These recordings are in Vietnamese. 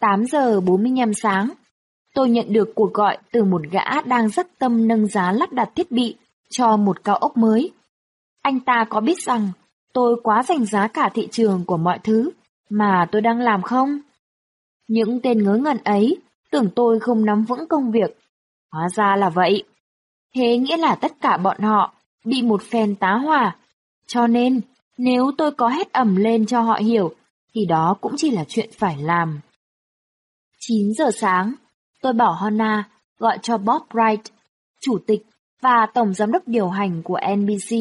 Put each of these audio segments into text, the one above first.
8 giờ 45 sáng, tôi nhận được cuộc gọi từ một gã đang rất tâm nâng giá lắp đặt thiết bị cho một cao ốc mới. Anh ta có biết rằng tôi quá dành giá cả thị trường của mọi thứ mà tôi đang làm không? Những tên ngớ ngẩn ấy tưởng tôi không nắm vững công việc. Hóa ra là vậy. Thế nghĩa là tất cả bọn họ bị một phen tá hỏa. Cho nên, nếu tôi có hét ẩm lên cho họ hiểu, thì đó cũng chỉ là chuyện phải làm. 9 giờ sáng, tôi bảo Honna gọi cho Bob Wright, chủ tịch và tổng giám đốc điều hành của NBC.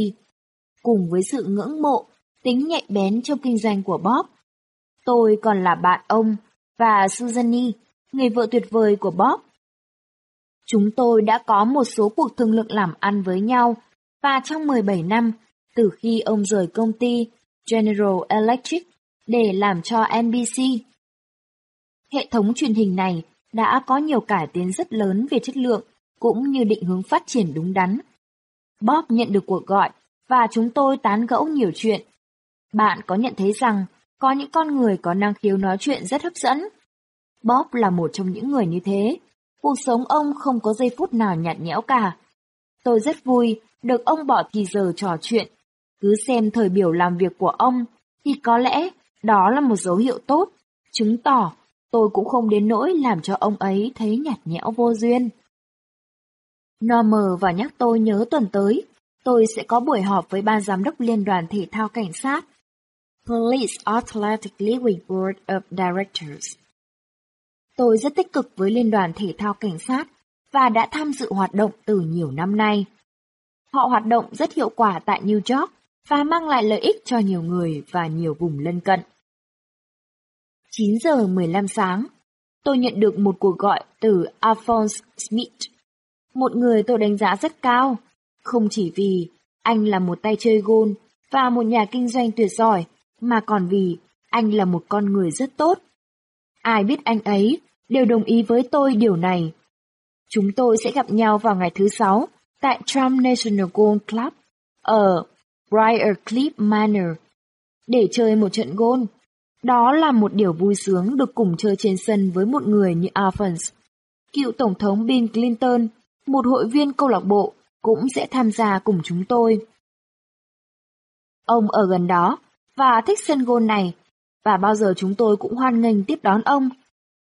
Cùng với sự ngưỡng mộ, tính nhạy bén trong kinh doanh của Bob, tôi còn là bạn ông và Suzanne, người vợ tuyệt vời của Bob. Chúng tôi đã có một số cuộc thương lượng làm ăn với nhau và trong 17 năm, từ khi ông rời công ty General Electric để làm cho NBC. Hệ thống truyền hình này đã có nhiều cải tiến rất lớn về chất lượng cũng như định hướng phát triển đúng đắn. Bob nhận được cuộc gọi và chúng tôi tán gẫu nhiều chuyện. Bạn có nhận thấy rằng có những con người có năng khiếu nói chuyện rất hấp dẫn. Bob là một trong những người như thế. Cuộc sống ông không có giây phút nào nhạt nhẽo cả. Tôi rất vui được ông bỏ thì giờ trò chuyện. Cứ xem thời biểu làm việc của ông thì có lẽ đó là một dấu hiệu tốt, chứng tỏ tôi cũng không đến nỗi làm cho ông ấy thấy nhạt nhẽo vô duyên. Normer và nhắc tôi nhớ tuần tới, tôi sẽ có buổi họp với ban giám đốc liên đoàn thể thao cảnh sát. Police Athletic League Board of Directors. Tôi rất tích cực với liên đoàn thể thao cảnh sát và đã tham dự hoạt động từ nhiều năm nay. Họ hoạt động rất hiệu quả tại New York và mang lại lợi ích cho nhiều người và nhiều vùng lân cận. 9 giờ 15 sáng, tôi nhận được một cuộc gọi từ Alphonse Smith, một người tôi đánh giá rất cao, không chỉ vì anh là một tay chơi gôn và một nhà kinh doanh tuyệt giỏi, mà còn vì anh là một con người rất tốt. Ai biết anh ấy đều đồng ý với tôi điều này. Chúng tôi sẽ gặp nhau vào ngày thứ Sáu tại Trump National Golf Club ở Briarcliff Manor để chơi một trận gôn. Đó là một điều vui sướng được cùng chơi trên sân với một người như Alphonse. Cựu Tổng thống Bill Clinton, một hội viên câu lạc bộ, cũng sẽ tham gia cùng chúng tôi. Ông ở gần đó và thích sân gôn này, và bao giờ chúng tôi cũng hoan nghênh tiếp đón ông.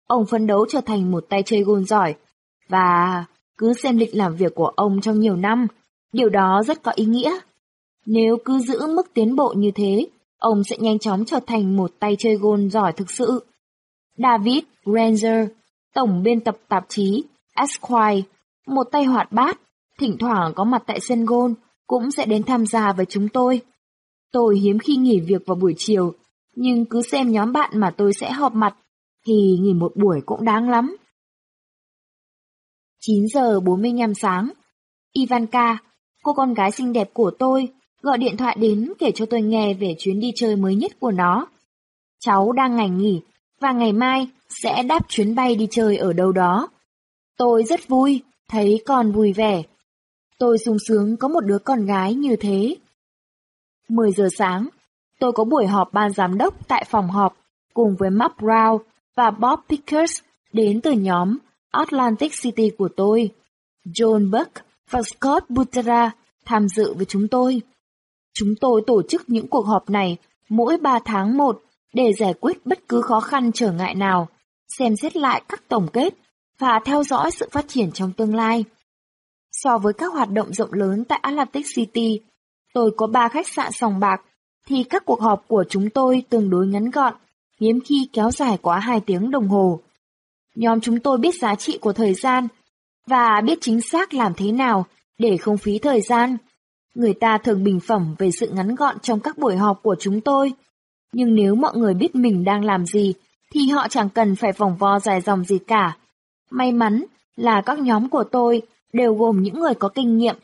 Ông phấn đấu trở thành một tay chơi gôn giỏi, và cứ xem lịch làm việc của ông trong nhiều năm, điều đó rất có ý nghĩa. Nếu cứ giữ mức tiến bộ như thế, ông sẽ nhanh chóng trở thành một tay chơi gôn giỏi thực sự. David Granger, tổng biên tập tạp chí Esquire, một tay hoạt bát, thỉnh thoảng có mặt tại sân gôn, cũng sẽ đến tham gia với chúng tôi. Tôi hiếm khi nghỉ việc vào buổi chiều, nhưng cứ xem nhóm bạn mà tôi sẽ họp mặt, thì nghỉ một buổi cũng đáng lắm. 9 giờ 45 sáng, Ivanka, cô con gái xinh đẹp của tôi, gọi điện thoại đến kể cho tôi nghe về chuyến đi chơi mới nhất của nó. Cháu đang ngày nghỉ, và ngày mai sẽ đáp chuyến bay đi chơi ở đâu đó. Tôi rất vui, thấy con vui vẻ. Tôi sung sướng có một đứa con gái như thế. 10 giờ sáng, tôi có buổi họp ban giám đốc tại phòng họp cùng với Mark Brown và Bob Pickers đến từ nhóm Atlantic City của tôi. John Buck và Scott Butera tham dự với chúng tôi. Chúng tôi tổ chức những cuộc họp này mỗi 3 tháng một để giải quyết bất cứ khó khăn trở ngại nào, xem xét lại các tổng kết và theo dõi sự phát triển trong tương lai. So với các hoạt động rộng lớn tại Atlantic City, tôi có 3 khách sạn sòng bạc, thì các cuộc họp của chúng tôi tương đối ngắn gọn, hiếm khi kéo dài quá 2 tiếng đồng hồ. Nhóm chúng tôi biết giá trị của thời gian và biết chính xác làm thế nào để không phí thời gian. Người ta thường bình phẩm về sự ngắn gọn trong các buổi họp của chúng tôi. Nhưng nếu mọi người biết mình đang làm gì, thì họ chẳng cần phải vòng vo dài dòng gì cả. May mắn là các nhóm của tôi đều gồm những người có kinh nghiệm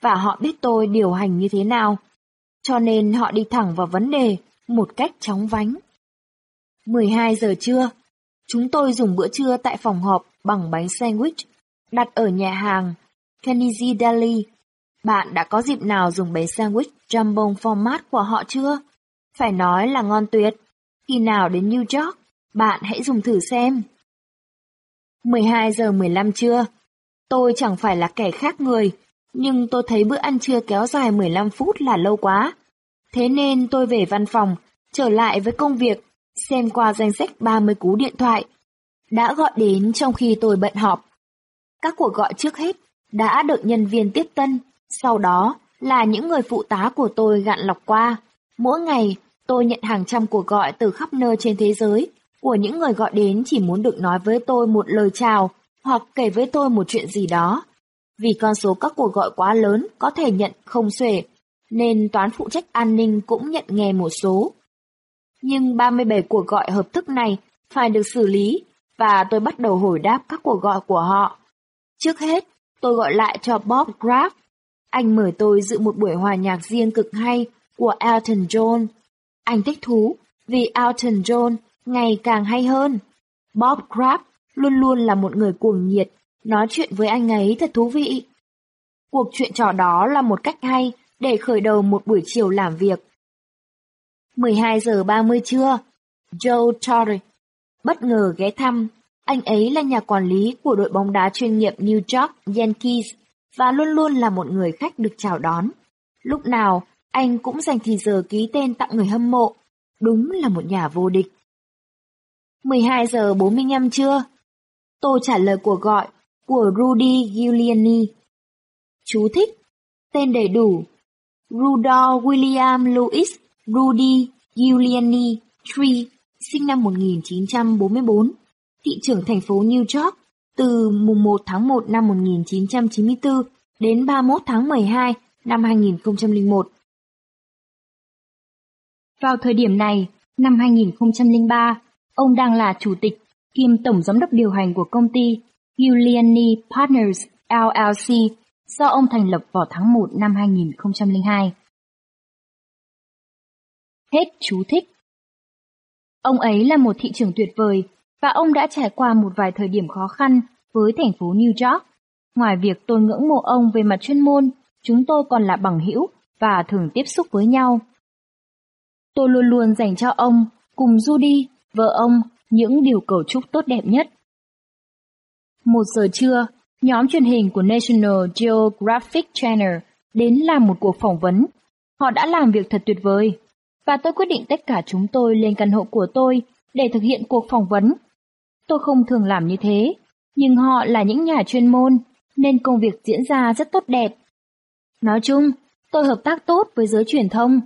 và họ biết tôi điều hành như thế nào. Cho nên họ đi thẳng vào vấn đề một cách chóng vánh. 12 giờ trưa, chúng tôi dùng bữa trưa tại phòng họp bằng bánh sandwich đặt ở nhà hàng Kennedy Deli bạn đã có dịp nào dùng bánh sandwich jumbo format của họ chưa? Phải nói là ngon tuyệt. Khi nào đến New York, bạn hãy dùng thử xem. 12 giờ 15 trưa. Tôi chẳng phải là kẻ khác người, nhưng tôi thấy bữa ăn trưa kéo dài 15 phút là lâu quá. Thế nên tôi về văn phòng, trở lại với công việc, xem qua danh sách 30 cú điện thoại. Đã gọi đến trong khi tôi bận họp. Các cuộc gọi trước hết đã được nhân viên tiếp tân, sau đó là những người phụ tá của tôi gạn lọc qua. Mỗi ngày, tôi nhận hàng trăm cuộc gọi từ khắp nơi trên thế giới, của những người gọi đến chỉ muốn được nói với tôi một lời chào hoặc kể với tôi một chuyện gì đó. Vì con số các cuộc gọi quá lớn có thể nhận không xuể, nên toán phụ trách an ninh cũng nhận nghe một số. Nhưng 37 cuộc gọi hợp thức này phải được xử lý và tôi bắt đầu hồi đáp các cuộc gọi của họ. Trước hết, tôi gọi lại cho Bob Graff. Anh mời tôi dự một buổi hòa nhạc riêng cực hay của Elton John. Anh thích thú vì Elton John ngày càng hay hơn. Bob Crabb luôn luôn là một người cuồng nhiệt, nói chuyện với anh ấy thật thú vị. Cuộc chuyện trò đó là một cách hay để khởi đầu một buổi chiều làm việc. 12 giờ 30 trưa, Joe Torre bất ngờ ghé thăm. Anh ấy là nhà quản lý của đội bóng đá chuyên nghiệp New York Yankees và luôn luôn là một người khách được chào đón. Lúc nào, anh cũng dành thì giờ ký tên tặng người hâm mộ. Đúng là một nhà vô địch. 12 giờ 45 trưa. Tôi trả lời cuộc gọi của Rudy Giuliani. Chú thích. Tên đầy đủ. Rudolph William Louis Rudy Giuliani Tree, sinh năm 1944, thị trưởng thành phố New York, từ mùng 1 tháng 1 năm 1994 đến 31 tháng 12 năm 2001. Vào thời điểm này, năm 2003, ông đang là chủ tịch kiêm tổng giám đốc điều hành của công ty Giuliani Partners LLC do ông thành lập vào tháng 1 năm 2002. Hết chú thích. Ông ấy là một thị trưởng tuyệt vời và ông đã trải qua một vài thời điểm khó khăn với thành phố New York. Ngoài việc tôi ngưỡng mộ ông về mặt chuyên môn, chúng tôi còn là bằng hữu và thường tiếp xúc với nhau. Tôi luôn luôn dành cho ông, cùng Judy, vợ ông, những điều cầu chúc tốt đẹp nhất. Một giờ trưa, nhóm truyền hình của National Geographic Channel đến làm một cuộc phỏng vấn. Họ đã làm việc thật tuyệt vời, và tôi quyết định tất cả chúng tôi lên căn hộ của tôi để thực hiện cuộc phỏng vấn. Tôi không thường làm như thế, nhưng họ là những nhà chuyên môn, nên công việc diễn ra rất tốt đẹp. Nói chung, tôi hợp tác tốt với giới truyền thông.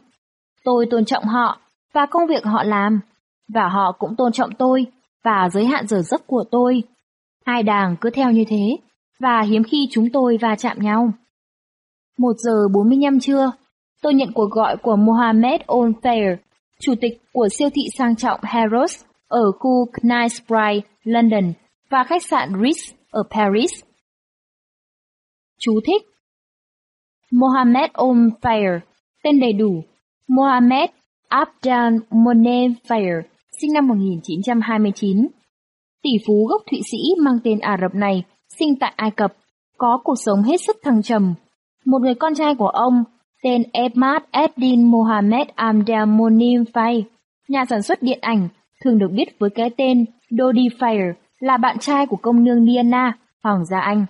Tôi tôn trọng họ và công việc họ làm, và họ cũng tôn trọng tôi và giới hạn giờ giấc của tôi. Hai đảng cứ theo như thế, và hiếm khi chúng tôi va chạm nhau. Một giờ 45 trưa, tôi nhận cuộc gọi của Mohammed Onfair, chủ tịch của siêu thị sang trọng Harrods ở khu Knightsbridge, London và khách sạn Ritz ở Paris. Chú thích Mohammed Onfair, tên đầy đủ Mohammed Abdel Monem sinh năm 1929. Tỷ phú gốc Thụy Sĩ mang tên Ả Rập này sinh tại Ai Cập, có cuộc sống hết sức thăng trầm. Một người con trai của ông, tên Ahmad Eddin Mohammed Abdel Monim Fay, nhà sản xuất điện ảnh, thường được biết với cái tên Dodi Fire, là bạn trai của công nương Diana, hoàng gia Anh.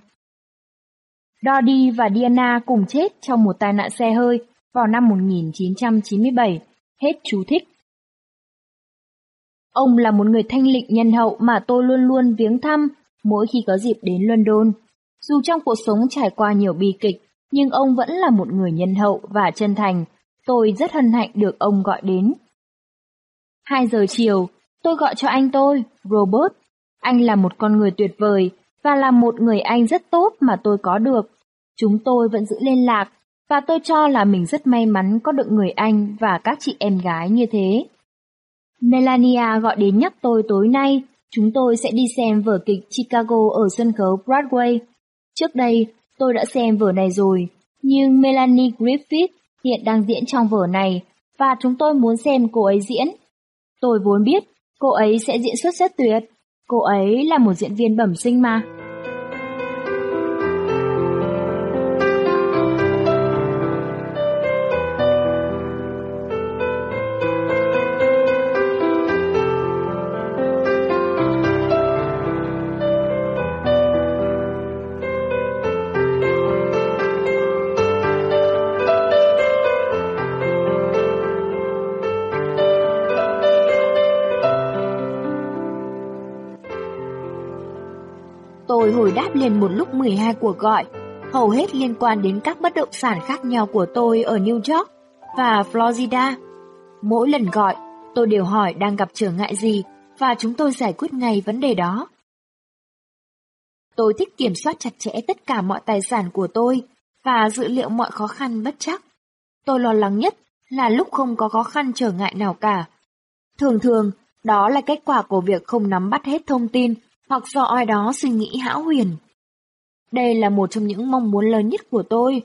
Dodi và Diana cùng chết trong một tai nạn xe hơi vào năm 1997. Hết chú thích. Ông là một người thanh lịch nhân hậu mà tôi luôn luôn viếng thăm mỗi khi có dịp đến London. Dù trong cuộc sống trải qua nhiều bi kịch, nhưng ông vẫn là một người nhân hậu và chân thành. Tôi rất hân hạnh được ông gọi đến. 2 giờ chiều, tôi gọi cho anh tôi, Robert. Anh là một con người tuyệt vời và là một người anh rất tốt mà tôi có được. Chúng tôi vẫn giữ liên lạc và tôi cho là mình rất may mắn có được người anh và các chị em gái như thế. Melania gọi đến nhắc tôi tối nay, chúng tôi sẽ đi xem vở kịch Chicago ở sân khấu Broadway. Trước đây, tôi đã xem vở này rồi, nhưng Melanie Griffith hiện đang diễn trong vở này và chúng tôi muốn xem cô ấy diễn. Tôi vốn biết cô ấy sẽ diễn xuất rất tuyệt. Cô ấy là một diễn viên bẩm sinh mà. Liền một lúc 12 cuộc gọi, hầu hết liên quan đến các bất động sản khác nhau của tôi ở New York và Florida. Mỗi lần gọi, tôi đều hỏi đang gặp trở ngại gì và chúng tôi giải quyết ngay vấn đề đó. Tôi thích kiểm soát chặt chẽ tất cả mọi tài sản của tôi và dự liệu mọi khó khăn bất chắc. Tôi lo lắng nhất là lúc không có khó khăn trở ngại nào cả. Thường thường, đó là kết quả của việc không nắm bắt hết thông tin hoặc do ai đó suy nghĩ hão huyền. Đây là một trong những mong muốn lớn nhất của tôi.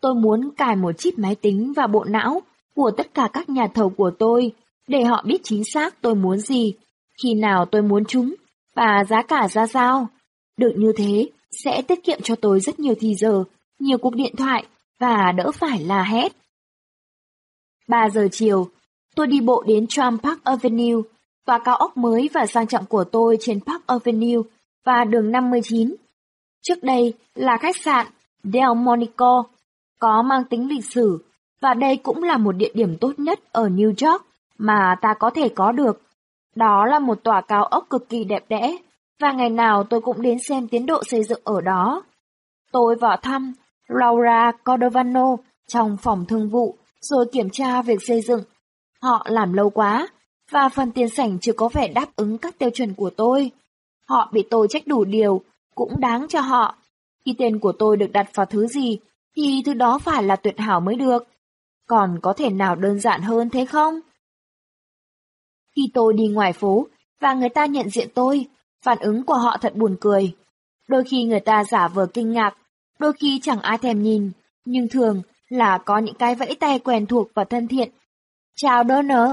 Tôi muốn cài một chip máy tính và bộ não của tất cả các nhà thầu của tôi để họ biết chính xác tôi muốn gì, khi nào tôi muốn chúng và giá cả ra sao. Được như thế sẽ tiết kiệm cho tôi rất nhiều thì giờ, nhiều cuộc điện thoại và đỡ phải là hét. 3 giờ chiều, tôi đi bộ đến Trump Park Avenue tòa cao ốc mới và sang trọng của tôi trên Park Avenue và đường 59. Trước đây là khách sạn Delmonico, có mang tính lịch sử, và đây cũng là một địa điểm tốt nhất ở New York mà ta có thể có được. Đó là một tòa cao ốc cực kỳ đẹp đẽ, và ngày nào tôi cũng đến xem tiến độ xây dựng ở đó. Tôi vào thăm Laura Cordovano trong phòng thương vụ, rồi kiểm tra việc xây dựng. Họ làm lâu quá, và phần tiền sảnh chưa có vẻ đáp ứng các tiêu chuẩn của tôi. Họ bị tôi trách đủ điều, cũng đáng cho họ. Khi tên của tôi được đặt vào thứ gì, thì thứ đó phải là tuyệt hảo mới được. Còn có thể nào đơn giản hơn thế không? Khi tôi đi ngoài phố, và người ta nhận diện tôi, phản ứng của họ thật buồn cười. Đôi khi người ta giả vờ kinh ngạc, đôi khi chẳng ai thèm nhìn, nhưng thường là có những cái vẫy tay quen thuộc và thân thiện. Chào Donner!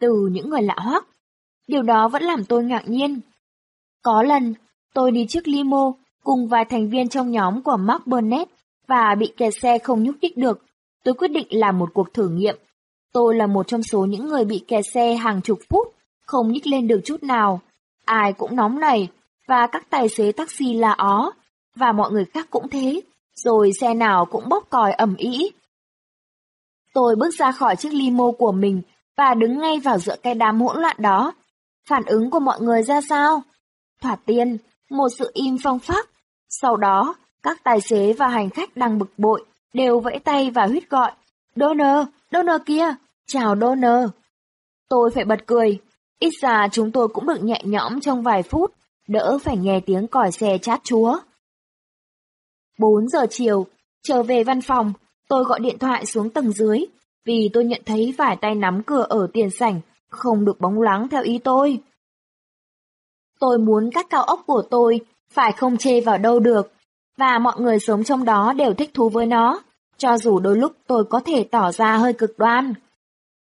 từ những người lạ hoắc. Điều đó vẫn làm tôi ngạc nhiên. Có lần, tôi đi trước limo cùng vài thành viên trong nhóm của Mark Burnett và bị kẹt xe không nhúc nhích được. Tôi quyết định làm một cuộc thử nghiệm. Tôi là một trong số những người bị kẹt xe hàng chục phút, không nhích lên được chút nào. Ai cũng nóng này, và các tài xế taxi là ó, và mọi người khác cũng thế, rồi xe nào cũng bóp còi ầm ĩ. Tôi bước ra khỏi chiếc limo của mình và đứng ngay vào giữa cái đám hỗn loạn đó. Phản ứng của mọi người ra sao? Thoạt tiên, một sự im phong phát. Sau đó, các tài xế và hành khách đang bực bội, đều vẫy tay và huyết gọi. Donner, Donner kia, chào Donner. Tôi phải bật cười, ít ra chúng tôi cũng được nhẹ nhõm trong vài phút, đỡ phải nghe tiếng còi xe chát chúa. 4 giờ chiều, trở về văn phòng, tôi gọi điện thoại xuống tầng dưới, vì tôi nhận thấy vài tay nắm cửa ở tiền sảnh không được bóng lắng theo ý tôi. Tôi muốn các cao ốc của tôi phải không chê vào đâu được, và mọi người sống trong đó đều thích thú với nó, cho dù đôi lúc tôi có thể tỏ ra hơi cực đoan.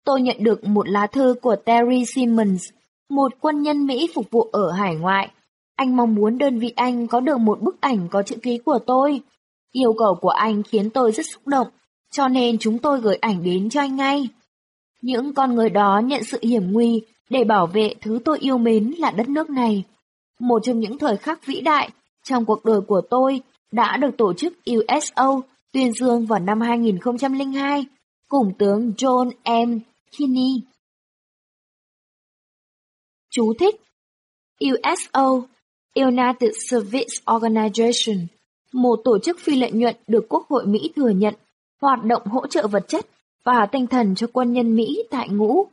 Tôi nhận được một lá thư của Terry Simmons, một quân nhân Mỹ phục vụ ở hải ngoại. Anh mong muốn đơn vị anh có được một bức ảnh có chữ ký của tôi. Yêu cầu của anh khiến tôi rất xúc động cho nên chúng tôi gửi ảnh đến cho anh ngay. Những con người đó nhận sự hiểm nguy để bảo vệ thứ tôi yêu mến là đất nước này. Một trong những thời khắc vĩ đại trong cuộc đời của tôi đã được tổ chức USO tuyên dương vào năm 2002 cùng tướng John M. Kinney. Chú thích USO United Service Organization, một tổ chức phi lợi nhuận được Quốc hội Mỹ thừa nhận hoạt động hỗ trợ vật chất và tinh thần cho quân nhân Mỹ tại ngũ.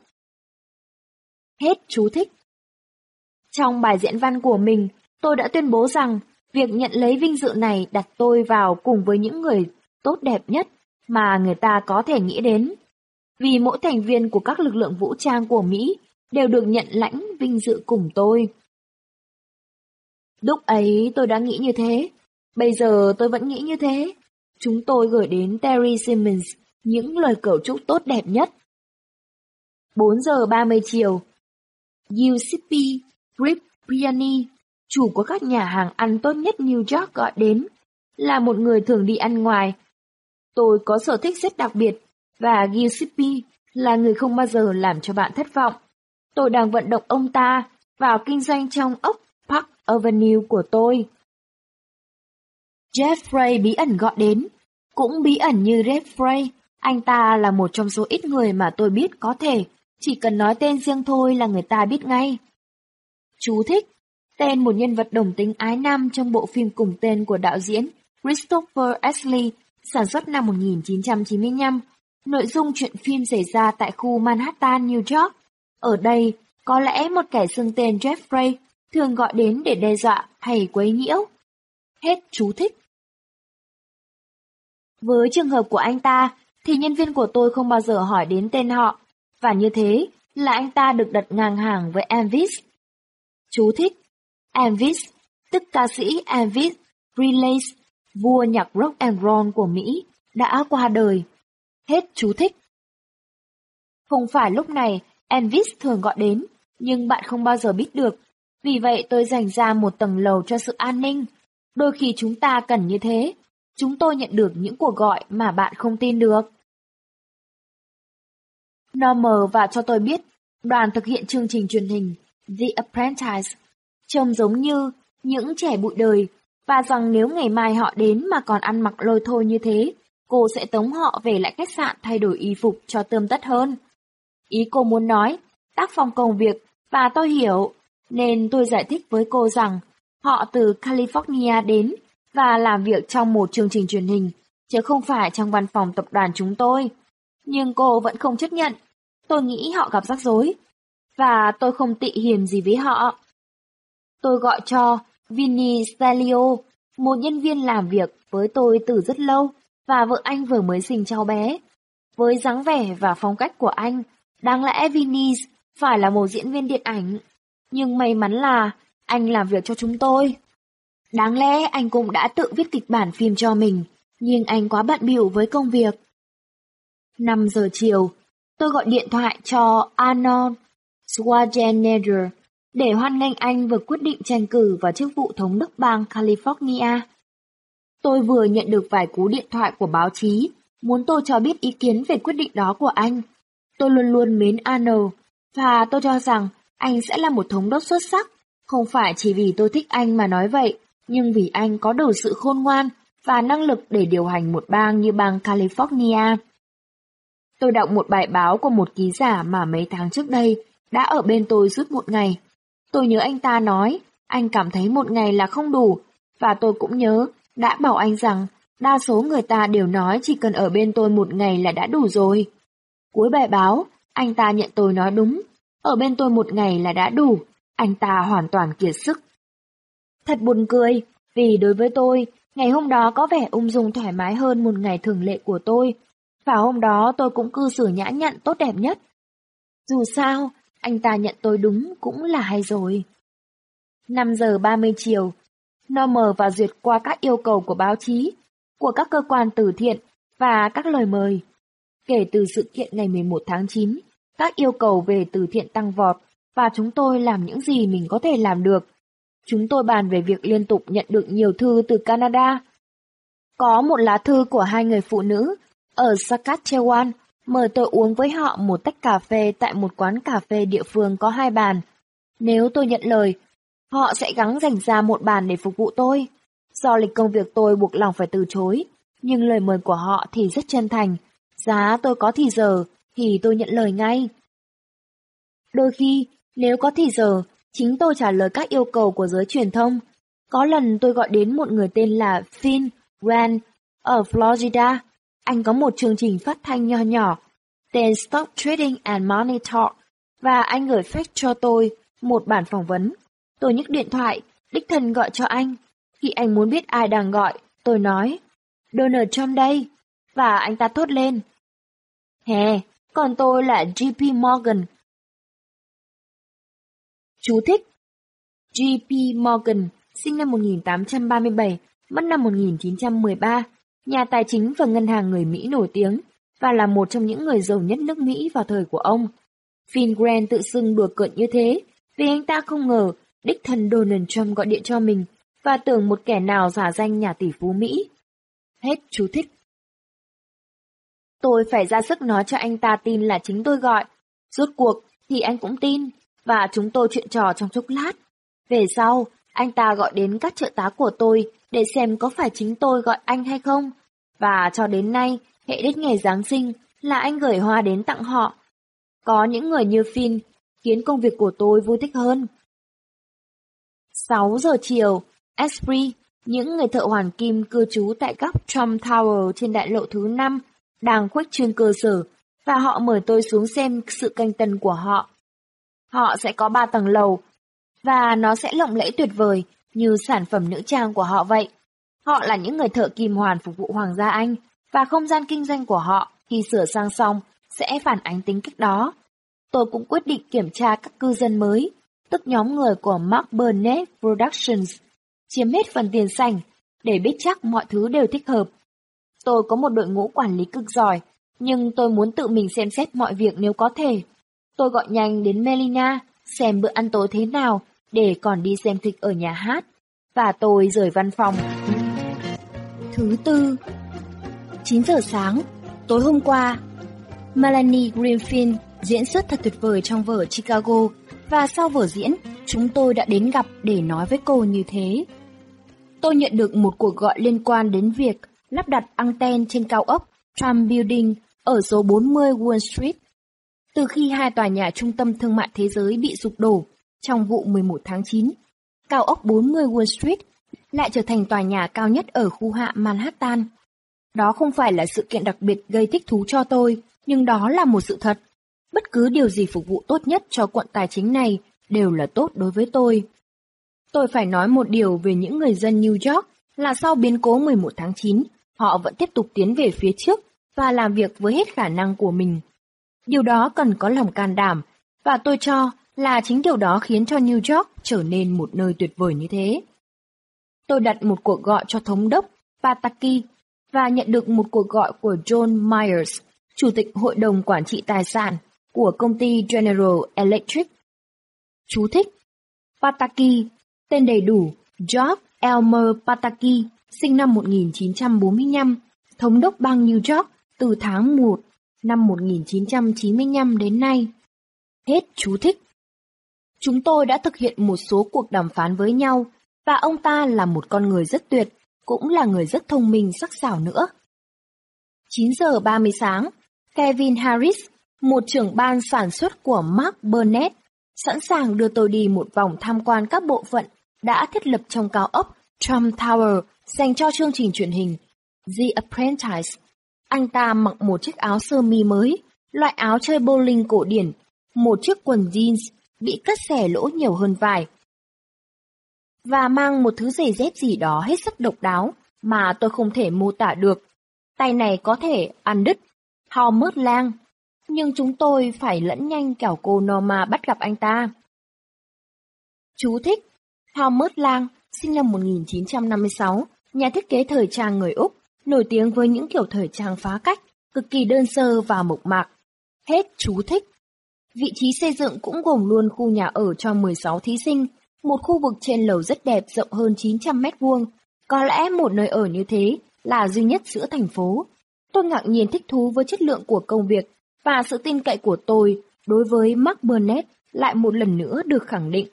Hết chú thích. Trong bài diễn văn của mình, tôi đã tuyên bố rằng việc nhận lấy vinh dự này đặt tôi vào cùng với những người tốt đẹp nhất mà người ta có thể nghĩ đến. Vì mỗi thành viên của các lực lượng vũ trang của Mỹ đều được nhận lãnh vinh dự cùng tôi. Lúc ấy tôi đã nghĩ như thế, bây giờ tôi vẫn nghĩ như thế. Chúng tôi gửi đến Terry Simmons những lời cầu chúc tốt đẹp nhất. 4 giờ 30 chiều, Giuseppe Priani, chủ của các nhà hàng ăn tốt nhất New York gọi đến, là một người thường đi ăn ngoài. Tôi có sở thích rất đặc biệt, và Giuseppe là người không bao giờ làm cho bạn thất vọng. Tôi đang vận động ông ta vào kinh doanh trong ốc Park Avenue của tôi. Jeffrey bí ẩn gọi đến. Cũng bí ẩn như Jeffrey, anh ta là một trong số ít người mà tôi biết có thể, chỉ cần nói tên riêng thôi là người ta biết ngay. Chú thích, tên một nhân vật đồng tính ái nam trong bộ phim cùng tên của đạo diễn Christopher Ashley, sản xuất năm 1995. Nội dung chuyện phim xảy ra tại khu Manhattan, New York. Ở đây, có lẽ một kẻ xưng tên Jeffrey thường gọi đến để đe dọa hay quấy nhiễu. Hết chú thích. Với trường hợp của anh ta, thì nhân viên của tôi không bao giờ hỏi đến tên họ, và như thế là anh ta được đặt ngang hàng với Elvis. Chú thích Elvis, tức ca sĩ Elvis Presley, vua nhạc rock and roll của Mỹ, đã qua đời. Hết chú thích. Không phải lúc này Elvis thường gọi đến, nhưng bạn không bao giờ biết được. Vì vậy tôi dành ra một tầng lầu cho sự an ninh. Đôi khi chúng ta cần như thế. Chúng tôi nhận được những cuộc gọi mà bạn không tin được. Normer và cho tôi biết đoàn thực hiện chương trình truyền hình The Apprentice trông giống như những trẻ bụi đời và rằng nếu ngày mai họ đến mà còn ăn mặc lôi thôi như thế, cô sẽ tống họ về lại khách sạn thay đổi y phục cho tươm tất hơn. Ý cô muốn nói, tác phong công việc và tôi hiểu, nên tôi giải thích với cô rằng họ từ California đến và làm việc trong một chương trình truyền hình, chứ không phải trong văn phòng tập đoàn chúng tôi. Nhưng cô vẫn không chấp nhận. Tôi nghĩ họ gặp rắc rối. Và tôi không tị hiềm gì với họ. Tôi gọi cho Vinny Stelio, một nhân viên làm việc với tôi từ rất lâu, và vợ anh vừa mới sinh cháu bé. Với dáng vẻ và phong cách của anh, đáng lẽ Vinny phải là một diễn viên điện ảnh. Nhưng may mắn là anh làm việc cho chúng tôi. Đáng lẽ anh cũng đã tự viết kịch bản phim cho mình, nhưng anh quá bận biểu với công việc. 5 giờ chiều, tôi gọi điện thoại cho Arnold Schwarzenegger để hoan nghênh anh vừa quyết định tranh cử vào chức vụ thống đốc bang California. Tôi vừa nhận được vài cú điện thoại của báo chí, muốn tôi cho biết ý kiến về quyết định đó của anh. Tôi luôn luôn mến Arnold, và tôi cho rằng anh sẽ là một thống đốc xuất sắc, không phải chỉ vì tôi thích anh mà nói vậy, nhưng vì anh có đủ sự khôn ngoan và năng lực để điều hành một bang như bang California. Tôi đọc một bài báo của một ký giả mà mấy tháng trước đây đã ở bên tôi suốt một ngày. Tôi nhớ anh ta nói, anh cảm thấy một ngày là không đủ, và tôi cũng nhớ, đã bảo anh rằng, đa số người ta đều nói chỉ cần ở bên tôi một ngày là đã đủ rồi. Cuối bài báo, anh ta nhận tôi nói đúng, ở bên tôi một ngày là đã đủ, anh ta hoàn toàn kiệt sức. Thật buồn cười, vì đối với tôi, ngày hôm đó có vẻ ung dung thoải mái hơn một ngày thường lệ của tôi, và hôm đó tôi cũng cư xử nhã nhặn tốt đẹp nhất. Dù sao, anh ta nhận tôi đúng cũng là hay rồi. 5 giờ 30 chiều, Normer và duyệt qua các yêu cầu của báo chí, của các cơ quan từ thiện và các lời mời. Kể từ sự kiện ngày 11 tháng 9, các yêu cầu về từ thiện tăng vọt và chúng tôi làm những gì mình có thể làm được. Chúng tôi bàn về việc liên tục nhận được nhiều thư từ Canada. Có một lá thư của hai người phụ nữ ở Saskatchewan mời tôi uống với họ một tách cà phê tại một quán cà phê địa phương có hai bàn. Nếu tôi nhận lời, họ sẽ gắng dành ra một bàn để phục vụ tôi. Do lịch công việc tôi buộc lòng phải từ chối, nhưng lời mời của họ thì rất chân thành. Giá tôi có thì giờ, thì tôi nhận lời ngay. Đôi khi, nếu có thì giờ, chính tôi trả lời các yêu cầu của giới truyền thông. Có lần tôi gọi đến một người tên là Finn Grant ở Florida anh có một chương trình phát thanh nho nhỏ tên Stock Trading and Money Talk và anh gửi fax cho tôi một bản phỏng vấn. Tôi nhấc điện thoại, đích thân gọi cho anh. Khi anh muốn biết ai đang gọi, tôi nói, Donald Trump đây. Và anh ta thốt lên. Hè, còn tôi là JP Morgan. Chú thích JP Morgan, sinh năm 1837, mất năm 1913, nhà tài chính và ngân hàng người Mỹ nổi tiếng và là một trong những người giàu nhất nước Mỹ vào thời của ông. Finn Grant tự xưng đùa cợt như thế vì anh ta không ngờ đích thân Donald Trump gọi điện cho mình và tưởng một kẻ nào giả danh nhà tỷ phú Mỹ. Hết chú thích. Tôi phải ra sức nói cho anh ta tin là chính tôi gọi. Rốt cuộc thì anh cũng tin và chúng tôi chuyện trò trong chốc lát. Về sau, anh ta gọi đến các trợ tá của tôi để xem có phải chính tôi gọi anh hay không. Và cho đến nay, hệ đến ngày Giáng sinh là anh gửi hoa đến tặng họ. Có những người như Finn khiến công việc của tôi vui thích hơn. 6 giờ chiều, Esprit, những người thợ hoàn kim cư trú tại góc Trump Tower trên đại lộ thứ 5, đang khuếch trương cơ sở, và họ mời tôi xuống xem sự canh tân của họ. Họ sẽ có 3 tầng lầu, và nó sẽ lộng lẫy tuyệt vời như sản phẩm nữ trang của họ vậy. Họ là những người thợ kim hoàn phục vụ Hoàng gia Anh, và không gian kinh doanh của họ khi sửa sang xong sẽ phản ánh tính cách đó. Tôi cũng quyết định kiểm tra các cư dân mới, tức nhóm người của Mark Burnett Productions, chiếm hết phần tiền sành để biết chắc mọi thứ đều thích hợp. Tôi có một đội ngũ quản lý cực giỏi, nhưng tôi muốn tự mình xem xét mọi việc nếu có thể. Tôi gọi nhanh đến Melina, xem bữa ăn tối thế nào, để còn đi xem kịch ở nhà hát. Và tôi rời văn phòng. Thứ tư 9 giờ sáng, tối hôm qua, Melanie Greenfield diễn xuất thật tuyệt vời trong vở Chicago và sau vở diễn, chúng tôi đã đến gặp để nói với cô như thế. Tôi nhận được một cuộc gọi liên quan đến việc lắp đặt anten trên cao ốc Trump Building ở số 40 Wall Street. Từ khi hai tòa nhà trung tâm thương mại thế giới bị sụp đổ trong vụ 11 tháng 9, cao ốc 40 Wall Street lại trở thành tòa nhà cao nhất ở khu hạ Manhattan. Đó không phải là sự kiện đặc biệt gây thích thú cho tôi, nhưng đó là một sự thật. Bất cứ điều gì phục vụ tốt nhất cho quận tài chính này đều là tốt đối với tôi. Tôi phải nói một điều về những người dân New York là sau biến cố 11 tháng 9, họ vẫn tiếp tục tiến về phía trước và làm việc với hết khả năng của mình. Điều đó cần có lòng can đảm, và tôi cho là chính điều đó khiến cho New York trở nên một nơi tuyệt vời như thế. Tôi đặt một cuộc gọi cho thống đốc Pataki và nhận được một cuộc gọi của John Myers, Chủ tịch Hội đồng Quản trị Tài sản của công ty General Electric. Chú thích Pataki, tên đầy đủ George Elmer Pataki, sinh năm 1945, thống đốc bang New York từ tháng 1 năm 1995 đến nay. Hết chú thích. Chúng tôi đã thực hiện một số cuộc đàm phán với nhau và ông ta là một con người rất tuyệt, cũng là người rất thông minh sắc sảo nữa. 9 giờ 30 sáng, Kevin Harris, một trưởng ban sản xuất của Mark Burnett, sẵn sàng đưa tôi đi một vòng tham quan các bộ phận đã thiết lập trong cao ốc Trump Tower dành cho chương trình truyền hình The Apprentice. Anh ta mặc một chiếc áo sơ mi mới, loại áo chơi bowling cổ điển, một chiếc quần jeans bị cắt xẻ lỗ nhiều hơn vải và mang một thứ giày dép gì đó hết sức độc đáo mà tôi không thể mô tả được. Tay này có thể ăn đứt, hò mớt lang, nhưng chúng tôi phải lẫn nhanh kẻo cô Norma bắt gặp anh ta. Chú thích Thomas Lang, sinh năm 1956, nhà thiết kế thời trang người Úc, nổi tiếng với những kiểu thời trang phá cách, cực kỳ đơn sơ và mộc mạc. Hết chú thích. Vị trí xây dựng cũng gồm luôn khu nhà ở cho 16 thí sinh, một khu vực trên lầu rất đẹp rộng hơn 900 mét vuông. Có lẽ một nơi ở như thế là duy nhất giữa thành phố. Tôi ngạc nhiên thích thú với chất lượng của công việc và sự tin cậy của tôi đối với Mark Burnett lại một lần nữa được khẳng định.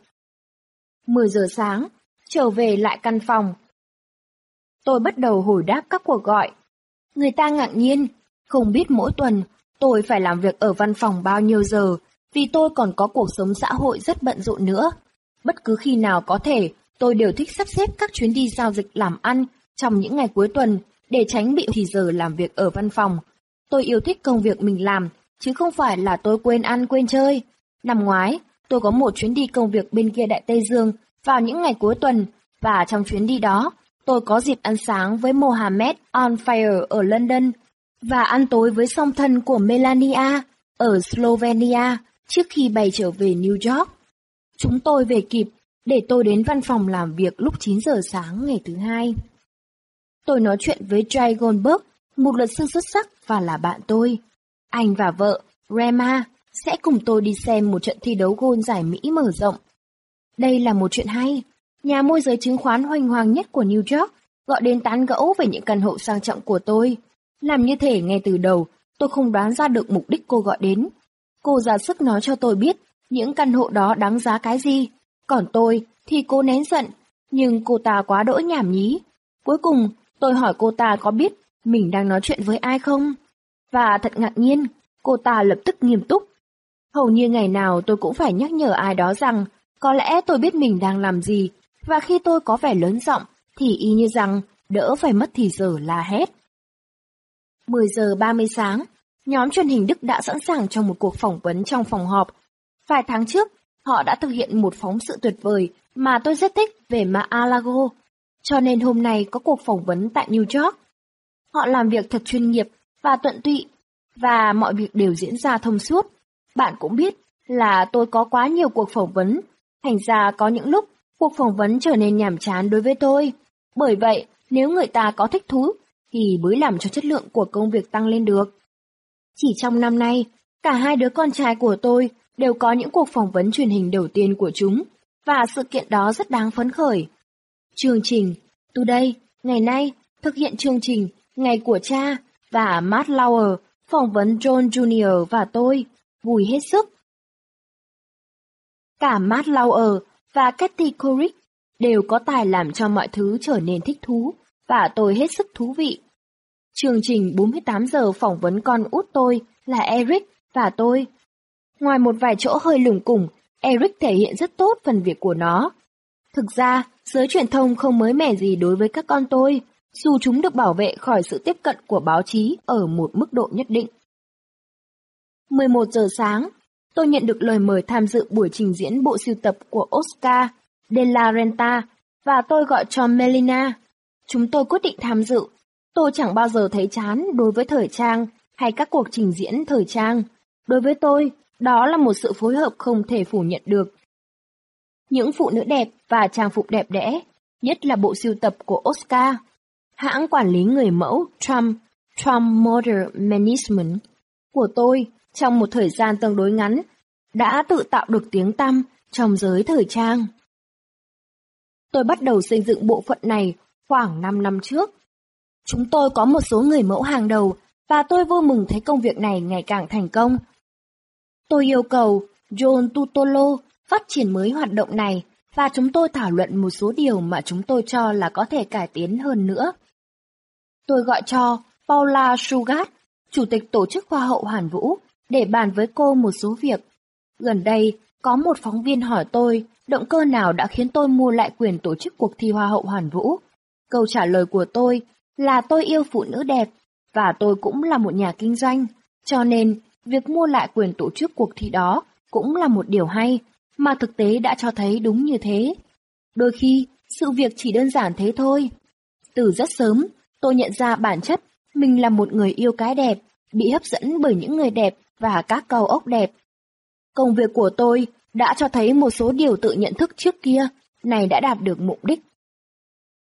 10 giờ sáng, trở về lại căn phòng. Tôi bắt đầu hồi đáp các cuộc gọi. Người ta ngạc nhiên, không biết mỗi tuần tôi phải làm việc ở văn phòng bao nhiêu giờ, vì tôi còn có cuộc sống xã hội rất bận rộn nữa. Bất cứ khi nào có thể, tôi đều thích sắp xếp các chuyến đi giao dịch làm ăn trong những ngày cuối tuần để tránh bị thì giờ làm việc ở văn phòng. Tôi yêu thích công việc mình làm, chứ không phải là tôi quên ăn quên chơi. Năm ngoái, tôi có một chuyến đi công việc bên kia Đại Tây Dương vào những ngày cuối tuần, và trong chuyến đi đó, tôi có dịp ăn sáng với Mohammed on Fire ở London và ăn tối với song thân của Melania ở Slovenia trước khi bay trở về New York. Chúng tôi về kịp để tôi đến văn phòng làm việc lúc 9 giờ sáng ngày thứ hai. Tôi nói chuyện với Jay Goldberg, một luật sư xuất sắc và là bạn tôi. Anh và vợ, Rema, sẽ cùng tôi đi xem một trận thi đấu gôn giải Mỹ mở rộng. Đây là một chuyện hay. Nhà môi giới chứng khoán hoành hoàng nhất của New York gọi đến tán gẫu về những căn hộ sang trọng của tôi. Làm như thể ngay từ đầu, tôi không đoán ra được mục đích cô gọi đến. Cô ra sức nói cho tôi biết những căn hộ đó đáng giá cái gì. Còn tôi thì cô nén giận, nhưng cô ta quá đỗi nhảm nhí. Cuối cùng, tôi hỏi cô ta có biết mình đang nói chuyện với ai không? Và thật ngạc nhiên, cô ta lập tức nghiêm túc. Hầu như ngày nào tôi cũng phải nhắc nhở ai đó rằng có lẽ tôi biết mình đang làm gì và khi tôi có vẻ lớn giọng thì y như rằng đỡ phải mất thì giờ la hét. 10 giờ 30 sáng, nhóm truyền hình Đức đã sẵn sàng cho một cuộc phỏng vấn trong phòng họp. Vài tháng trước, họ đã thực hiện một phóng sự tuyệt vời mà tôi rất thích về Mar-a-Lago, cho nên hôm nay có cuộc phỏng vấn tại New York. Họ làm việc thật chuyên nghiệp và tuận tụy, và mọi việc đều diễn ra thông suốt. Bạn cũng biết là tôi có quá nhiều cuộc phỏng vấn, thành ra có những lúc cuộc phỏng vấn trở nên nhàm chán đối với tôi. Bởi vậy, nếu người ta có thích thú, thì mới làm cho chất lượng của công việc tăng lên được. Chỉ trong năm nay, cả hai đứa con trai của tôi đều có những cuộc phỏng vấn truyền hình đầu tiên của chúng, và sự kiện đó rất đáng phấn khởi. Chương trình Today, ngày nay, thực hiện chương trình Ngày của cha và Matt Lauer phỏng vấn John Jr. và tôi, vui hết sức. Cả Matt Lauer và Kathy Couric đều có tài làm cho mọi thứ trở nên thích thú, và tôi hết sức thú vị. Chương trình 48 giờ phỏng vấn con út tôi là Eric và tôi. Ngoài một vài chỗ hơi lủng củng, Eric thể hiện rất tốt phần việc của nó. Thực ra, giới truyền thông không mới mẻ gì đối với các con tôi, dù chúng được bảo vệ khỏi sự tiếp cận của báo chí ở một mức độ nhất định. 11 giờ sáng, tôi nhận được lời mời tham dự buổi trình diễn bộ sưu tập của Oscar de la Renta và tôi gọi cho Melina. Chúng tôi quyết định tham dự. Tôi chẳng bao giờ thấy chán đối với thời trang hay các cuộc trình diễn thời trang. Đối với tôi, đó là một sự phối hợp không thể phủ nhận được. Những phụ nữ đẹp và trang phục đẹp đẽ, nhất là bộ sưu tập của Oscar. Hãng quản lý người mẫu Trump, Trump Model Management của tôi trong một thời gian tương đối ngắn đã tự tạo được tiếng tăm trong giới thời trang. Tôi bắt đầu xây dựng bộ phận này khoảng 5 năm trước. Chúng tôi có một số người mẫu hàng đầu và tôi vui mừng thấy công việc này ngày càng thành công. Tôi yêu cầu John Tutolo phát triển mới hoạt động này và chúng tôi thảo luận một số điều mà chúng tôi cho là có thể cải tiến hơn nữa. Tôi gọi cho Paula Sugat, chủ tịch tổ chức Hoa hậu Hàn Vũ, để bàn với cô một số việc. Gần đây, có một phóng viên hỏi tôi động cơ nào đã khiến tôi mua lại quyền tổ chức cuộc thi Hoa hậu Hoàn Vũ. Câu trả lời của tôi là tôi yêu phụ nữ đẹp và tôi cũng là một nhà kinh doanh, cho nên việc mua lại quyền tổ chức cuộc thi đó cũng là một điều hay, mà thực tế đã cho thấy đúng như thế. Đôi khi, sự việc chỉ đơn giản thế thôi. Từ rất sớm, tôi nhận ra bản chất mình là một người yêu cái đẹp, bị hấp dẫn bởi những người đẹp và các cao ốc đẹp. Công việc của tôi đã cho thấy một số điều tự nhận thức trước kia, này đã đạt được mục đích.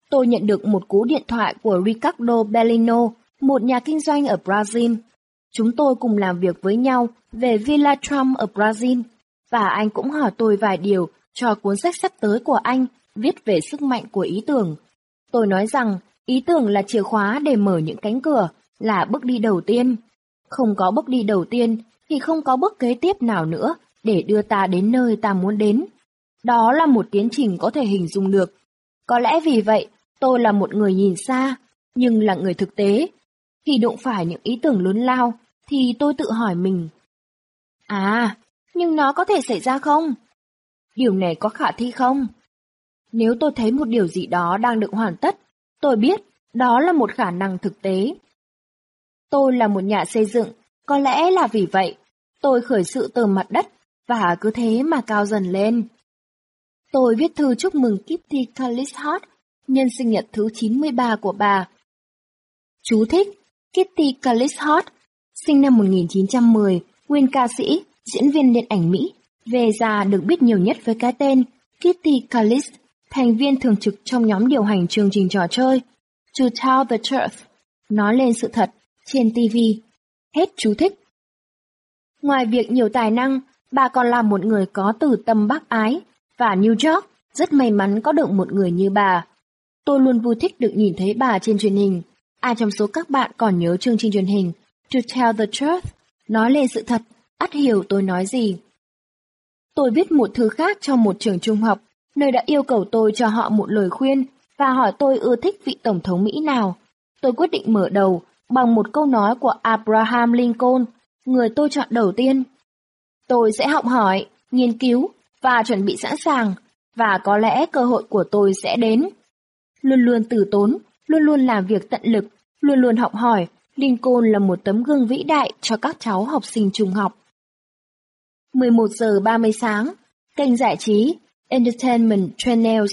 Tôi nhận được một cú điện thoại của Ricardo Bellino, một nhà kinh doanh ở Brazil. Chúng tôi cùng làm việc với nhau về Villa Trump ở Brazil, và anh cũng hỏi tôi vài điều cho cuốn sách sắp tới của anh viết về sức mạnh của ý tưởng. Tôi nói rằng ý tưởng là chìa khóa để mở những cánh cửa, là bước đi đầu tiên. Không có bước đi đầu tiên thì không có bước kế tiếp nào nữa để đưa ta đến nơi ta muốn đến. Đó là một tiến trình có thể hình dung được. Có lẽ vì vậy, tôi là một người nhìn xa, nhưng là người thực tế. Khi đụng phải những ý tưởng lớn lao, thì tôi tự hỏi mình. À, nhưng nó có thể xảy ra không? Điều này có khả thi không? Nếu tôi thấy một điều gì đó đang được hoàn tất, tôi biết đó là một khả năng thực tế. Tôi là một nhà xây dựng, có lẽ là vì vậy, tôi khởi sự từ mặt đất và cứ thế mà cao dần lên. Tôi viết thư chúc mừng Kitty Callishot nhân sinh nhật thứ 93 của bà. Chú thích Kitty Callishot, sinh năm 1910, nguyên ca sĩ, diễn viên điện ảnh Mỹ, về già được biết nhiều nhất với cái tên Kitty Callis, thành viên thường trực trong nhóm điều hành chương trình trò chơi To Tell the Truth, nói lên sự thật, trên TV. Hết chú thích. Ngoài việc nhiều tài năng, bà còn là một người có từ tâm bác ái, và New York rất may mắn có được một người như bà. Tôi luôn vui thích được nhìn thấy bà trên truyền hình. Ai trong số các bạn còn nhớ chương trình truyền hình To Tell the Truth, nói lên sự thật, ắt hiểu tôi nói gì. Tôi viết một thư khác cho một trường trung học, nơi đã yêu cầu tôi cho họ một lời khuyên và hỏi tôi ưa thích vị Tổng thống Mỹ nào. Tôi quyết định mở đầu bằng một câu nói của Abraham Lincoln, người tôi chọn đầu tiên. Tôi sẽ học hỏi, nghiên cứu và chuẩn bị sẵn sàng. và có lẽ cơ hội của tôi sẽ đến. Luôn luôn từ tốn, luôn luôn làm việc tận lực, luôn luôn học hỏi, Lincoln là một tấm gương vĩ đại cho các cháu học sinh trung học. 11 giờ 30 sáng, kênh giải trí Entertainment Channels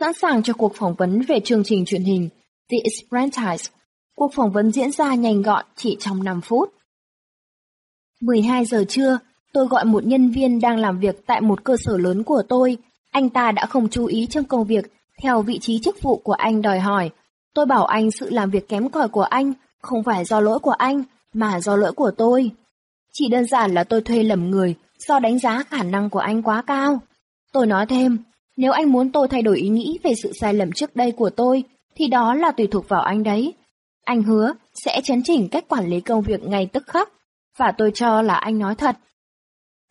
sẵn sàng cho cuộc phỏng vấn về chương trình truyền hình The Apprentice. Cuộc phỏng vấn diễn ra nhanh gọn chỉ trong 5 phút. 12 giờ trưa, tôi gọi một nhân viên đang làm việc tại một cơ sở lớn của tôi. Anh ta đã không chú ý trong công việc theo vị trí chức vụ của anh đòi hỏi. Tôi bảo anh sự làm việc kém cỏi của anh không phải do lỗi của anh, mà do lỗi của tôi. Chỉ đơn giản là tôi thuê lầm người do đánh giá khả năng của anh quá cao. Tôi nói thêm, nếu anh muốn tôi thay đổi ý nghĩ về sự sai lầm trước đây của tôi, thì đó là tùy thuộc vào anh đấy. Anh hứa sẽ chấn chỉnh cách quản lý công việc ngay tức khắc, và tôi cho là anh nói thật.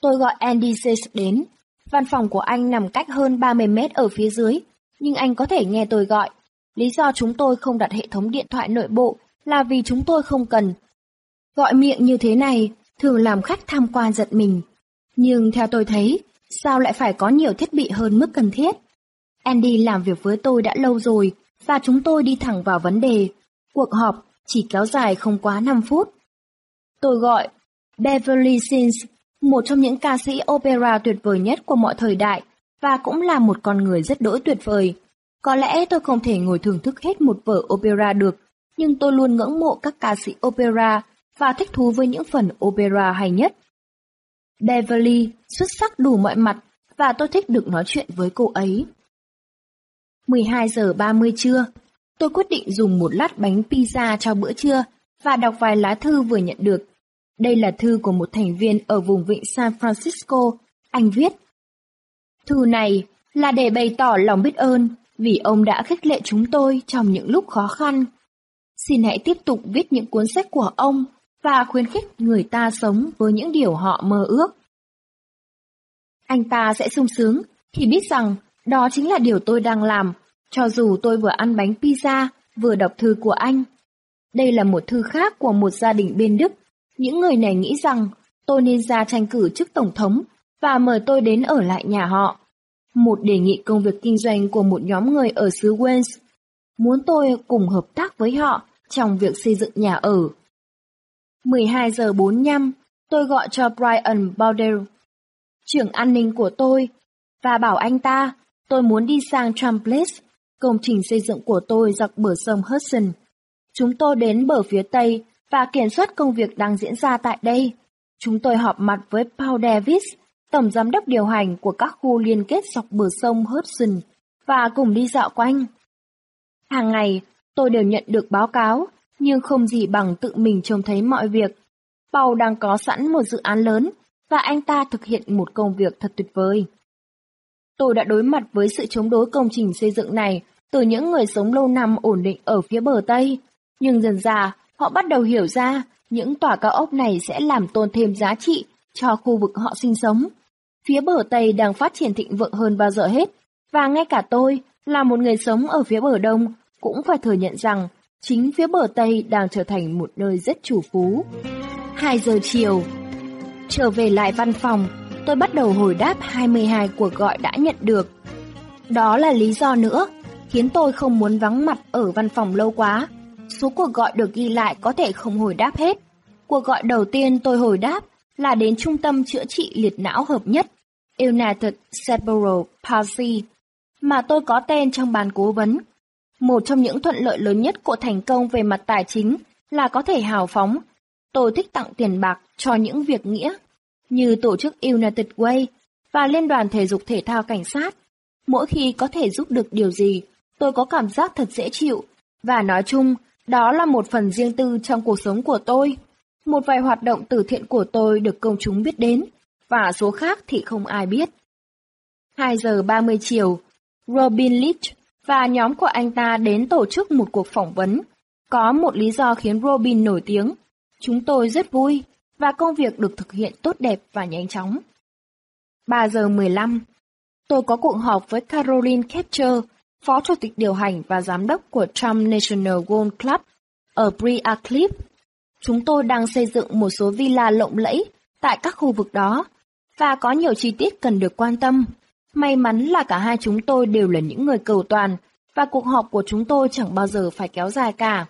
Tôi gọi Andy Says đến. Văn phòng của anh nằm cách hơn 30 mét ở phía dưới, nhưng anh có thể nghe tôi gọi. Lý do chúng tôi không đặt hệ thống điện thoại nội bộ là vì chúng tôi không cần. Gọi miệng như thế này thường làm khách tham quan giật mình. Nhưng theo tôi thấy, sao lại phải có nhiều thiết bị hơn mức cần thiết? Andy làm việc với tôi đã lâu rồi, và chúng tôi đi thẳng vào vấn đề. Cuộc họp chỉ kéo dài không quá 5 phút. Tôi gọi Beverly Sins, một trong những ca sĩ opera tuyệt vời nhất của mọi thời đại, và cũng là một con người rất đỗi tuyệt vời. Có lẽ tôi không thể ngồi thưởng thức hết một vở opera được, nhưng tôi luôn ngưỡng mộ các ca sĩ opera và thích thú với những phần opera hay nhất. Beverly xuất sắc đủ mọi mặt và tôi thích được nói chuyện với cô ấy. 12 giờ 30 trưa, tôi quyết định dùng một lát bánh pizza cho bữa trưa và đọc vài lá thư vừa nhận được. Đây là thư của một thành viên ở vùng vịnh San Francisco. Anh viết. Thư này là để bày tỏ lòng biết ơn vì ông đã khích lệ chúng tôi trong những lúc khó khăn. Xin hãy tiếp tục viết những cuốn sách của ông và khuyến khích người ta sống với những điều họ mơ ước. Anh ta sẽ sung sướng khi biết rằng đó chính là điều tôi đang làm, cho dù tôi vừa ăn bánh pizza, vừa đọc thư của anh. Đây là một thư khác của một gia đình bên Đức. Những người này nghĩ rằng tôi nên ra tranh cử chức tổng thống và mời tôi đến ở lại nhà họ. Một đề nghị công việc kinh doanh của một nhóm người ở xứ Wales. Muốn tôi cùng hợp tác với họ trong việc xây dựng nhà ở. 12 giờ 45, tôi gọi cho Brian Bowdell, trưởng an ninh của tôi, và bảo anh ta tôi muốn đi sang Trump Place, công trình xây dựng của tôi dọc bờ sông Hudson. Chúng tôi đến bờ phía Tây và kiểm soát công việc đang diễn ra tại đây. Chúng tôi họp mặt với Paul Davis, tổng giám đốc điều hành của các khu liên kết dọc bờ sông Hudson, và cùng đi dạo quanh. Hàng ngày, tôi đều nhận được báo cáo nhưng không gì bằng tự mình trông thấy mọi việc. Paul đang có sẵn một dự án lớn, và anh ta thực hiện một công việc thật tuyệt vời. Tôi đã đối mặt với sự chống đối công trình xây dựng này từ những người sống lâu năm ổn định ở phía bờ Tây, nhưng dần dà họ bắt đầu hiểu ra những tòa cao ốc này sẽ làm tôn thêm giá trị cho khu vực họ sinh sống. Phía bờ Tây đang phát triển thịnh vượng hơn bao giờ hết, và ngay cả tôi, là một người sống ở phía bờ Đông, cũng phải thừa nhận rằng chính phía bờ Tây đang trở thành một nơi rất chủ phú. 2 giờ chiều, trở về lại văn phòng, tôi bắt đầu hồi đáp 22 cuộc gọi đã nhận được. Đó là lý do nữa, khiến tôi không muốn vắng mặt ở văn phòng lâu quá. Số cuộc gọi được ghi lại có thể không hồi đáp hết. Cuộc gọi đầu tiên tôi hồi đáp là đến trung tâm chữa trị liệt não hợp nhất, United Cerebral Palsy, mà tôi có tên trong bàn cố vấn một trong những thuận lợi lớn nhất của thành công về mặt tài chính là có thể hào phóng. Tôi thích tặng tiền bạc cho những việc nghĩa, như tổ chức United Way và Liên đoàn Thể dục Thể thao Cảnh sát. Mỗi khi có thể giúp được điều gì, tôi có cảm giác thật dễ chịu, và nói chung, đó là một phần riêng tư trong cuộc sống của tôi. Một vài hoạt động từ thiện của tôi được công chúng biết đến, và số khác thì không ai biết. 2 giờ 30 chiều, Robin Leach và nhóm của anh ta đến tổ chức một cuộc phỏng vấn. Có một lý do khiến Robin nổi tiếng. Chúng tôi rất vui và công việc được thực hiện tốt đẹp và nhanh chóng. 3 giờ 15 Tôi có cuộc họp với Caroline Ketcher, phó chủ tịch điều hành và giám đốc của Trump National Golf Club ở Bria Cliff. Chúng tôi đang xây dựng một số villa lộng lẫy tại các khu vực đó và có nhiều chi tiết cần được quan tâm. May mắn là cả hai chúng tôi đều là những người cầu toàn, và cuộc họp của chúng tôi chẳng bao giờ phải kéo dài cả.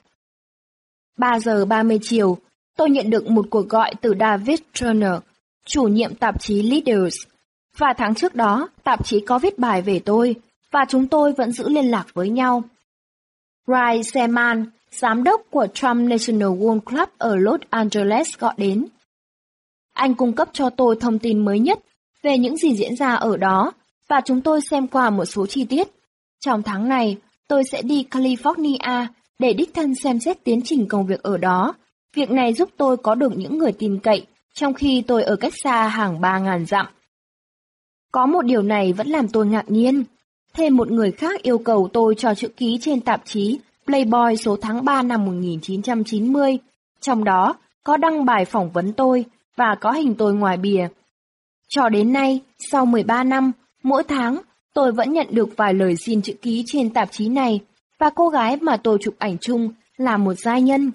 3 giờ 30 chiều, tôi nhận được một cuộc gọi từ David Turner, chủ nhiệm tạp chí Leaders. Và tháng trước đó, tạp chí có viết bài về tôi, và chúng tôi vẫn giữ liên lạc với nhau. Ray Seman, giám đốc của Trump National Golf Club ở Los Angeles gọi đến. Anh cung cấp cho tôi thông tin mới nhất về những gì diễn ra ở đó và chúng tôi xem qua một số chi tiết. Trong tháng này, tôi sẽ đi California để đích thân xem xét tiến trình công việc ở đó. Việc này giúp tôi có được những người tin cậy, trong khi tôi ở cách xa hàng ba ngàn dặm. Có một điều này vẫn làm tôi ngạc nhiên. Thêm một người khác yêu cầu tôi cho chữ ký trên tạp chí Playboy số tháng 3 năm 1990, trong đó có đăng bài phỏng vấn tôi và có hình tôi ngoài bìa. Cho đến nay, sau 13 năm, mỗi tháng tôi vẫn nhận được vài lời xin chữ ký trên tạp chí này và cô gái mà tôi chụp ảnh chung là một giai nhân.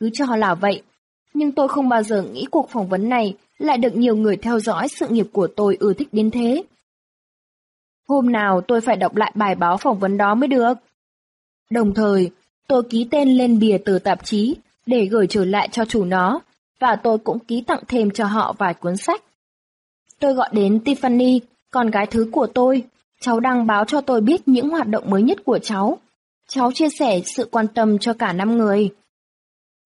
Cứ cho là vậy, nhưng tôi không bao giờ nghĩ cuộc phỏng vấn này lại được nhiều người theo dõi sự nghiệp của tôi ưa thích đến thế. Hôm nào tôi phải đọc lại bài báo phỏng vấn đó mới được. Đồng thời, tôi ký tên lên bìa tờ tạp chí để gửi trở lại cho chủ nó, và tôi cũng ký tặng thêm cho họ vài cuốn sách. Tôi gọi đến Tiffany, con gái thứ của tôi. Cháu đang báo cho tôi biết những hoạt động mới nhất của cháu. Cháu chia sẻ sự quan tâm cho cả năm người.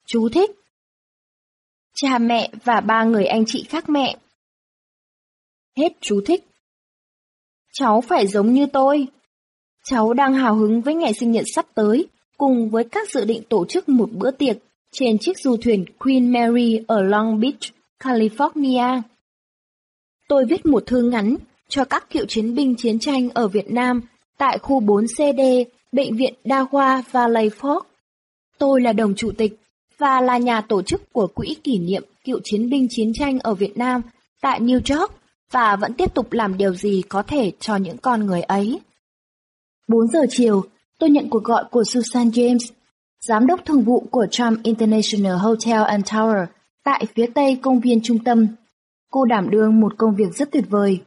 Chú thích. Cha mẹ và ba người anh chị khác mẹ. Hết chú thích. Cháu phải giống như tôi. Cháu đang hào hứng với ngày sinh nhật sắp tới, cùng với các dự định tổ chức một bữa tiệc trên chiếc du thuyền Queen Mary ở Long Beach, California. Tôi viết một thư ngắn cho các cựu chiến binh chiến tranh ở Việt Nam tại khu 4CD, Bệnh viện Đa khoa Valley Fork. Tôi là đồng chủ tịch và là nhà tổ chức của Quỹ kỷ niệm cựu chiến binh chiến tranh ở Việt Nam tại New York và vẫn tiếp tục làm điều gì có thể cho những con người ấy. 4 giờ chiều, tôi nhận cuộc gọi của Susan James, giám đốc thường vụ của Trump International Hotel and Tower tại phía tây công viên trung tâm. Cô đảm đương một công việc rất tuyệt vời.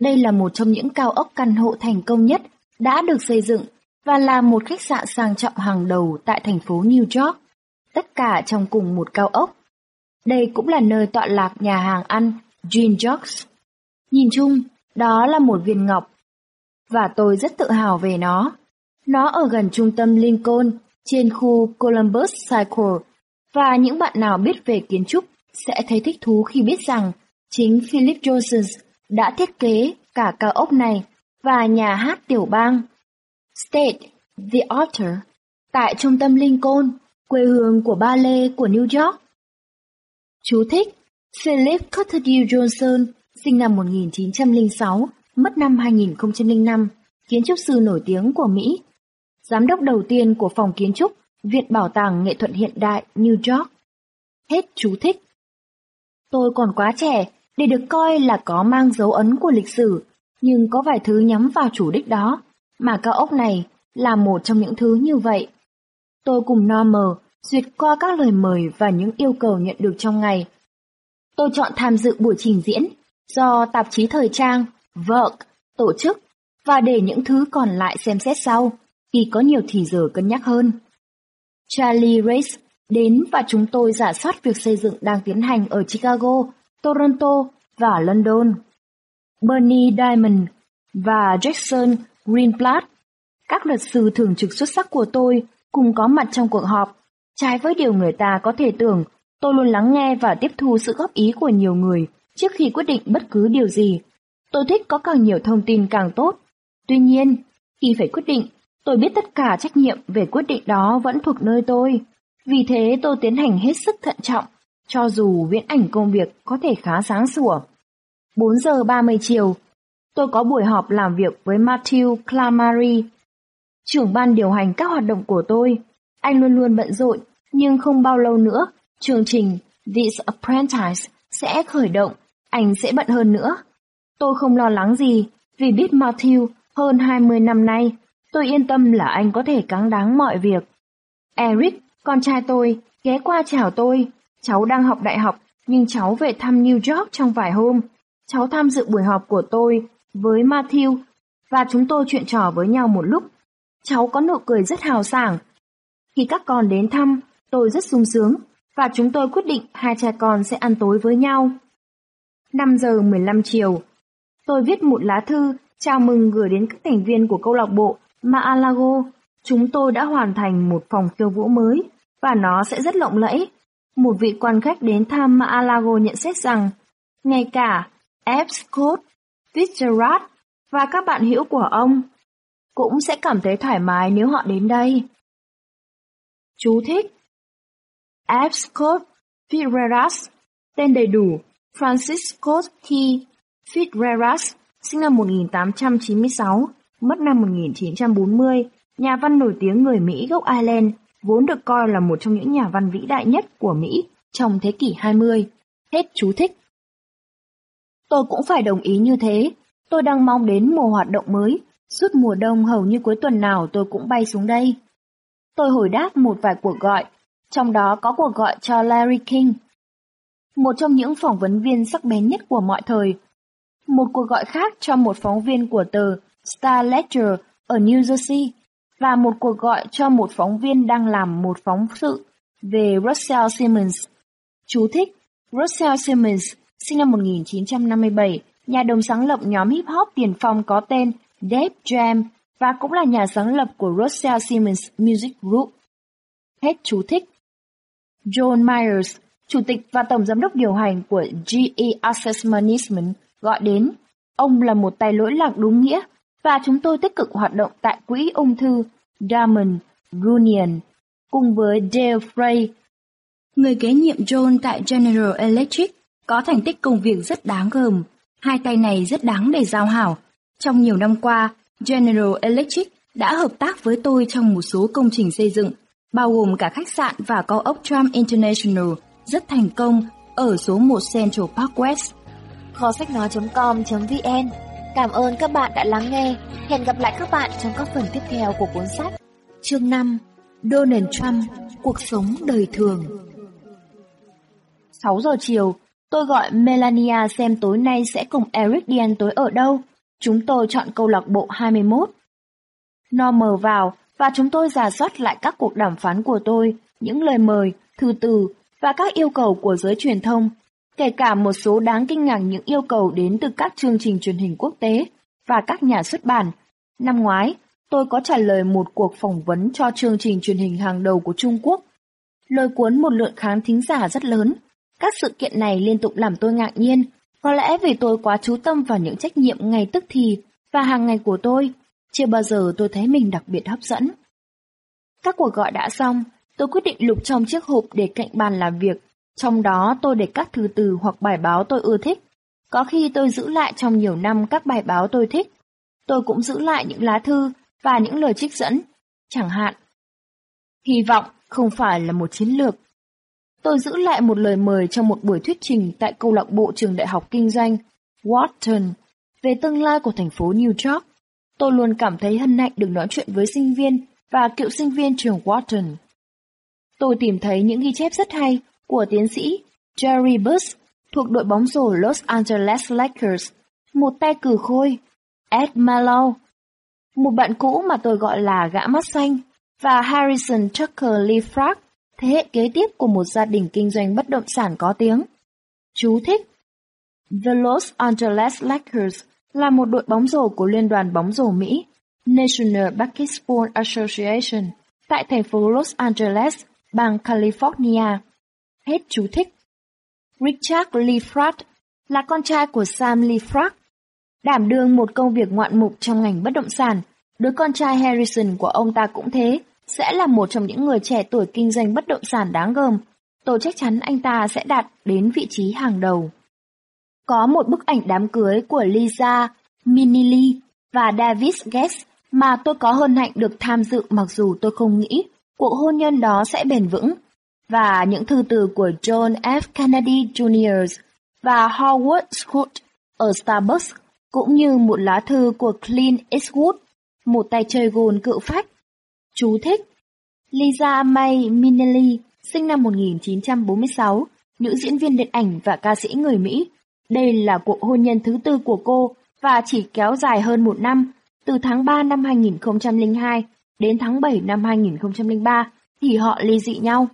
Đây là một trong những cao ốc căn hộ thành công nhất đã được xây dựng và là một khách sạn sang trọng hàng đầu tại thành phố New York, tất cả trong cùng một cao ốc. Đây cũng là nơi tọa lạc nhà hàng ăn Jean Jocks. Nhìn chung, đó là một viên ngọc, và tôi rất tự hào về nó. Nó ở gần trung tâm Lincoln, trên khu Columbus Circle, và những bạn nào biết về kiến trúc sẽ thấy thích thú khi biết rằng chính Philip Johnson đã thiết kế cả cao ốc này và nhà hát tiểu bang State Theatre tại trung tâm Lincoln, quê hương của ba lê của New York. Chú thích Philip Cotterill Johnson, sinh năm 1906, mất năm 2005, kiến trúc sư nổi tiếng của Mỹ, giám đốc đầu tiên của phòng kiến trúc Viện Bảo tàng Nghệ thuật Hiện đại New York. Hết chú thích. Tôi còn quá trẻ để được coi là có mang dấu ấn của lịch sử, nhưng có vài thứ nhắm vào chủ đích đó, mà cao ốc này là một trong những thứ như vậy. Tôi cùng Normer duyệt qua các lời mời và những yêu cầu nhận được trong ngày. Tôi chọn tham dự buổi trình diễn do tạp chí thời trang Vogue tổ chức và để những thứ còn lại xem xét sau khi có nhiều thì giờ cân nhắc hơn. Charlie Race đến và chúng tôi giả soát việc xây dựng đang tiến hành ở Chicago, Toronto và London. Bernie Diamond và Jackson Greenblatt, các luật sư thường trực xuất sắc của tôi, cùng có mặt trong cuộc họp. Trái với điều người ta có thể tưởng, tôi luôn lắng nghe và tiếp thu sự góp ý của nhiều người trước khi quyết định bất cứ điều gì. Tôi thích có càng nhiều thông tin càng tốt. Tuy nhiên, khi phải quyết định, tôi biết tất cả trách nhiệm về quyết định đó vẫn thuộc nơi tôi. Vì thế tôi tiến hành hết sức thận trọng, cho dù viễn ảnh công việc có thể khá sáng sủa. 4 giờ 30 chiều, tôi có buổi họp làm việc với Matthew Clamary, trưởng ban điều hành các hoạt động của tôi. Anh luôn luôn bận rộn, nhưng không bao lâu nữa, chương trình This Apprentice sẽ khởi động, anh sẽ bận hơn nữa. Tôi không lo lắng gì, vì biết Matthew hơn 20 năm nay, tôi yên tâm là anh có thể cáng đáng mọi việc. Eric, con trai tôi, ghé qua chào tôi. Cháu đang học đại học, nhưng cháu về thăm New York trong vài hôm. Cháu tham dự buổi họp của tôi với Matthew và chúng tôi chuyện trò với nhau một lúc. Cháu có nụ cười rất hào sảng. Khi các con đến thăm, tôi rất sung sướng và chúng tôi quyết định hai cha con sẽ ăn tối với nhau. 5 giờ 15 chiều, tôi viết một lá thư chào mừng gửi đến các thành viên của câu lạc bộ Maalago. Chúng tôi đã hoàn thành một phòng khiêu vũ mới và nó sẽ rất lộng lẫy. Một vị quan khách đến thăm Maalago nhận xét rằng ngay cả F. Scott Fitzgerald và các bạn hữu của ông cũng sẽ cảm thấy thoải mái nếu họ đến đây. Chú thích F. Scott Fitzgerald, tên đầy đủ Francis Scott Key Fitzgerald, sinh năm 1896, mất năm 1940, nhà văn nổi tiếng người Mỹ gốc Ireland, vốn được coi là một trong những nhà văn vĩ đại nhất của Mỹ trong thế kỷ 20. Hết chú thích. Tôi cũng phải đồng ý như thế. Tôi đang mong đến mùa hoạt động mới. Suốt mùa đông hầu như cuối tuần nào tôi cũng bay xuống đây. Tôi hồi đáp một vài cuộc gọi, trong đó có cuộc gọi cho Larry King, một trong những phỏng vấn viên sắc bén nhất của mọi thời. Một cuộc gọi khác cho một phóng viên của tờ Star Ledger ở New Jersey và một cuộc gọi cho một phóng viên đang làm một phóng sự về Russell Simmons. Chú thích Russell Simmons, sinh năm 1957, nhà đồng sáng lập nhóm hip hop tiền phong có tên Def Jam và cũng là nhà sáng lập của Russell Simmons Music Group. Hết chú thích. John Myers, chủ tịch và tổng giám đốc điều hành của GE Access Management gọi đến. Ông là một tay lỗi lạc đúng nghĩa và chúng tôi tích cực hoạt động tại quỹ ung thư Diamond Union cùng với Dale Frey, người kế nhiệm John tại General Electric, có thành tích công việc rất đáng gờm. Hai tay này rất đáng để giao hảo. Trong nhiều năm qua, General Electric đã hợp tác với tôi trong một số công trình xây dựng, bao gồm cả khách sạn và cao ốc Trump International rất thành công ở số 1 Central Park West. Kho sách nói.com.vn Cảm ơn các bạn đã lắng nghe. Hẹn gặp lại các bạn trong các phần tiếp theo của cuốn sách. Chương 5 Donald Trump, cuộc sống đời thường 6 giờ chiều, tôi gọi Melania xem tối nay sẽ cùng Eric đi ăn tối ở đâu. Chúng tôi chọn câu lạc bộ 21. Nó mờ vào và chúng tôi giả soát lại các cuộc đàm phán của tôi, những lời mời, thư từ và các yêu cầu của giới truyền thông, kể cả một số đáng kinh ngạc những yêu cầu đến từ các chương trình truyền hình quốc tế và các nhà xuất bản. Năm ngoái, tôi có trả lời một cuộc phỏng vấn cho chương trình truyền hình hàng đầu của Trung Quốc. Lời cuốn một lượng khán thính giả rất lớn. Các sự kiện này liên tục làm tôi ngạc nhiên, có lẽ vì tôi quá chú tâm vào những trách nhiệm ngay tức thì và hàng ngày của tôi. Chưa bao giờ tôi thấy mình đặc biệt hấp dẫn. Các cuộc gọi đã xong, tôi quyết định lục trong chiếc hộp để cạnh bàn làm việc. Trong đó tôi để các thư từ hoặc bài báo tôi ưa thích. Có khi tôi giữ lại trong nhiều năm các bài báo tôi thích. Tôi cũng giữ lại những lá thư và những lời trích dẫn, chẳng hạn. Hy vọng không phải là một chiến lược. Tôi giữ lại một lời mời trong một buổi thuyết trình tại câu lạc bộ trường đại học kinh doanh Wharton về tương lai của thành phố New York. Tôi luôn cảm thấy hân hạnh được nói chuyện với sinh viên và cựu sinh viên trường Wharton. Tôi tìm thấy những ghi chép rất hay của tiến sĩ Jerry Buss thuộc đội bóng rổ Los Angeles Lakers, một tay cử khôi, Ed Mallow, một bạn cũ mà tôi gọi là gã mắt xanh, và Harrison Tucker Lee Frag, thế hệ kế tiếp của một gia đình kinh doanh bất động sản có tiếng. Chú thích The Los Angeles Lakers là một đội bóng rổ của Liên đoàn bóng rổ Mỹ, National Basketball Association, tại thành phố Los Angeles, bang California. Hết chú thích. Richard Lee Fratt là con trai của Sam Lee Fratt, đảm đương một công việc ngoạn mục trong ngành bất động sản. Đứa con trai Harrison của ông ta cũng thế, sẽ là một trong những người trẻ tuổi kinh doanh bất động sản đáng gờm. Tôi chắc chắn anh ta sẽ đạt đến vị trí hàng đầu. Có một bức ảnh đám cưới của Lisa Minnelli và Davis Guest mà tôi có hân hạnh được tham dự mặc dù tôi không nghĩ cuộc hôn nhân đó sẽ bền vững. Và những thư từ của John F. Kennedy Jr. và Howard Schultz ở Starbucks, cũng như một lá thư của Clint Eastwood, một tay chơi gôn cự phách. Chú thích Lisa May Minnelli, sinh năm 1946, nữ diễn viên điện ảnh và ca sĩ người Mỹ. Đây là cuộc hôn nhân thứ tư của cô và chỉ kéo dài hơn một năm Từ tháng 3 năm 2002 đến tháng 7 năm 2003 thì họ ly dị nhau.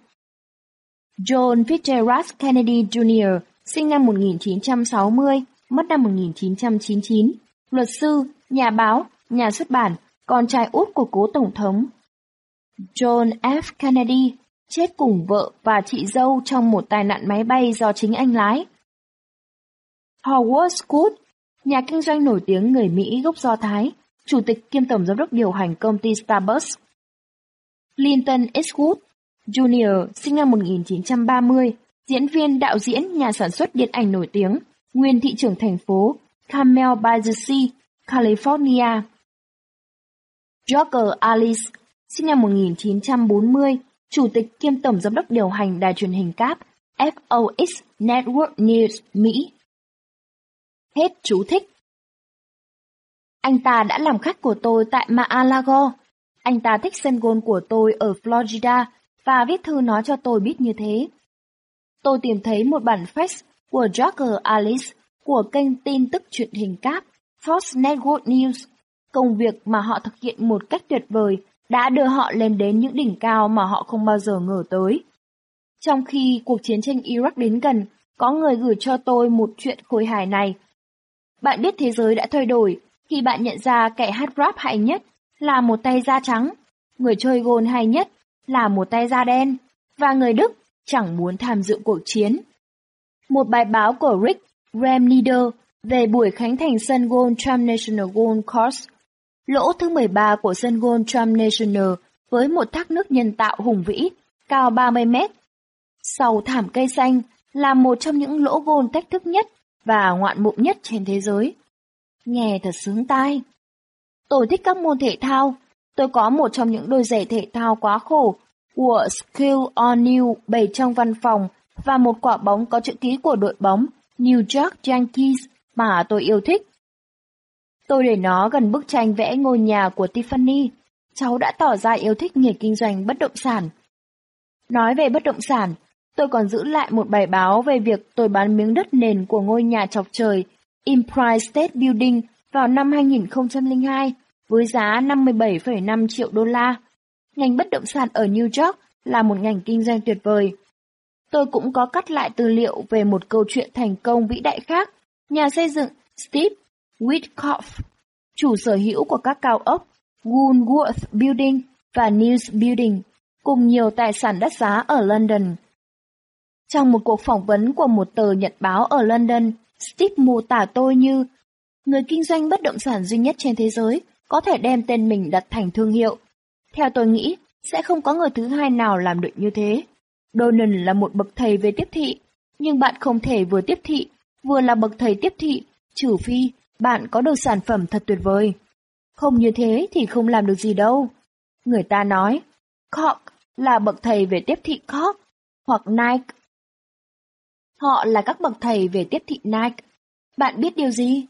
John Fitzgerald Kennedy Jr. sinh năm 1960, mất năm 1999, luật sư, nhà báo, nhà xuất bản, con trai út của cố tổng thống. John F. Kennedy chết cùng vợ và chị dâu trong một tai nạn máy bay do chính anh lái. Howard Scott, nhà kinh doanh nổi tiếng người Mỹ gốc Do Thái, chủ tịch kiêm tổng giám đốc điều hành công ty Starbucks. Clinton Eastwood Junior sinh năm 1930, diễn viên, đạo diễn, nhà sản xuất điện ảnh nổi tiếng, nguyên thị trưởng thành phố Carmel by the Sea, California. Joker Alice, sinh năm 1940, chủ tịch kiêm tổng giám đốc điều hành đài truyền hình cáp FOX Network News Mỹ. Hết chú thích. Anh ta đã làm khách của tôi tại Mar-a-Lago. Anh ta thích sân gôn của tôi ở Florida và viết thư nói cho tôi biết như thế. Tôi tìm thấy một bản fax của Joker Alice của kênh tin tức truyền hình cáp Fox Network News. Công việc mà họ thực hiện một cách tuyệt vời đã đưa họ lên đến những đỉnh cao mà họ không bao giờ ngờ tới. Trong khi cuộc chiến tranh Iraq đến gần, có người gửi cho tôi một chuyện khôi hài này. Bạn biết thế giới đã thay đổi khi bạn nhận ra kẻ hát rap hay nhất là một tay da trắng, người chơi gôn hay nhất là một tay da đen, và người Đức chẳng muốn tham dự cuộc chiến. Một bài báo của Rick Remnider về buổi khánh thành sân golf Trump National Golf Course, lỗ thứ 13 của sân golf Trump National với một thác nước nhân tạo hùng vĩ, cao 30 mét. Sau thảm cây xanh là một trong những lỗ gôn thách thức nhất và ngoạn mục nhất trên thế giới. Nghe thật sướng tai. Tôi thích các môn thể thao. Tôi có một trong những đôi giày thể thao quá khổ của Skill on New bày trong văn phòng và một quả bóng có chữ ký của đội bóng New York Yankees mà tôi yêu thích. Tôi để nó gần bức tranh vẽ ngôi nhà của Tiffany. Cháu đã tỏ ra yêu thích nghề kinh doanh bất động sản. Nói về bất động sản, tôi còn giữ lại một bài báo về việc tôi bán miếng đất nền của ngôi nhà chọc trời Empire State Building vào năm 2002 với giá 57,5 triệu đô la. Ngành bất động sản ở New York là một ngành kinh doanh tuyệt vời. Tôi cũng có cắt lại tư liệu về một câu chuyện thành công vĩ đại khác. Nhà xây dựng Steve Witkoff, chủ sở hữu của các cao ốc Woolworth Building và News Building, cùng nhiều tài sản đắt giá ở London. Trong một cuộc phỏng vấn của một tờ nhật báo ở London, Steve mô tả tôi như người kinh doanh bất động sản duy nhất trên thế giới có thể đem tên mình đặt thành thương hiệu. Theo tôi nghĩ, sẽ không có người thứ hai nào làm được như thế. Donan là một bậc thầy về tiếp thị, nhưng bạn không thể vừa tiếp thị, vừa là bậc thầy tiếp thị, trừ phi bạn có được sản phẩm thật tuyệt vời. Không như thế thì không làm được gì đâu. Người ta nói, Cork là bậc thầy về tiếp thị Cork hoặc Nike Họ là các bậc thầy về tiếp thị Nike. Bạn biết điều gì?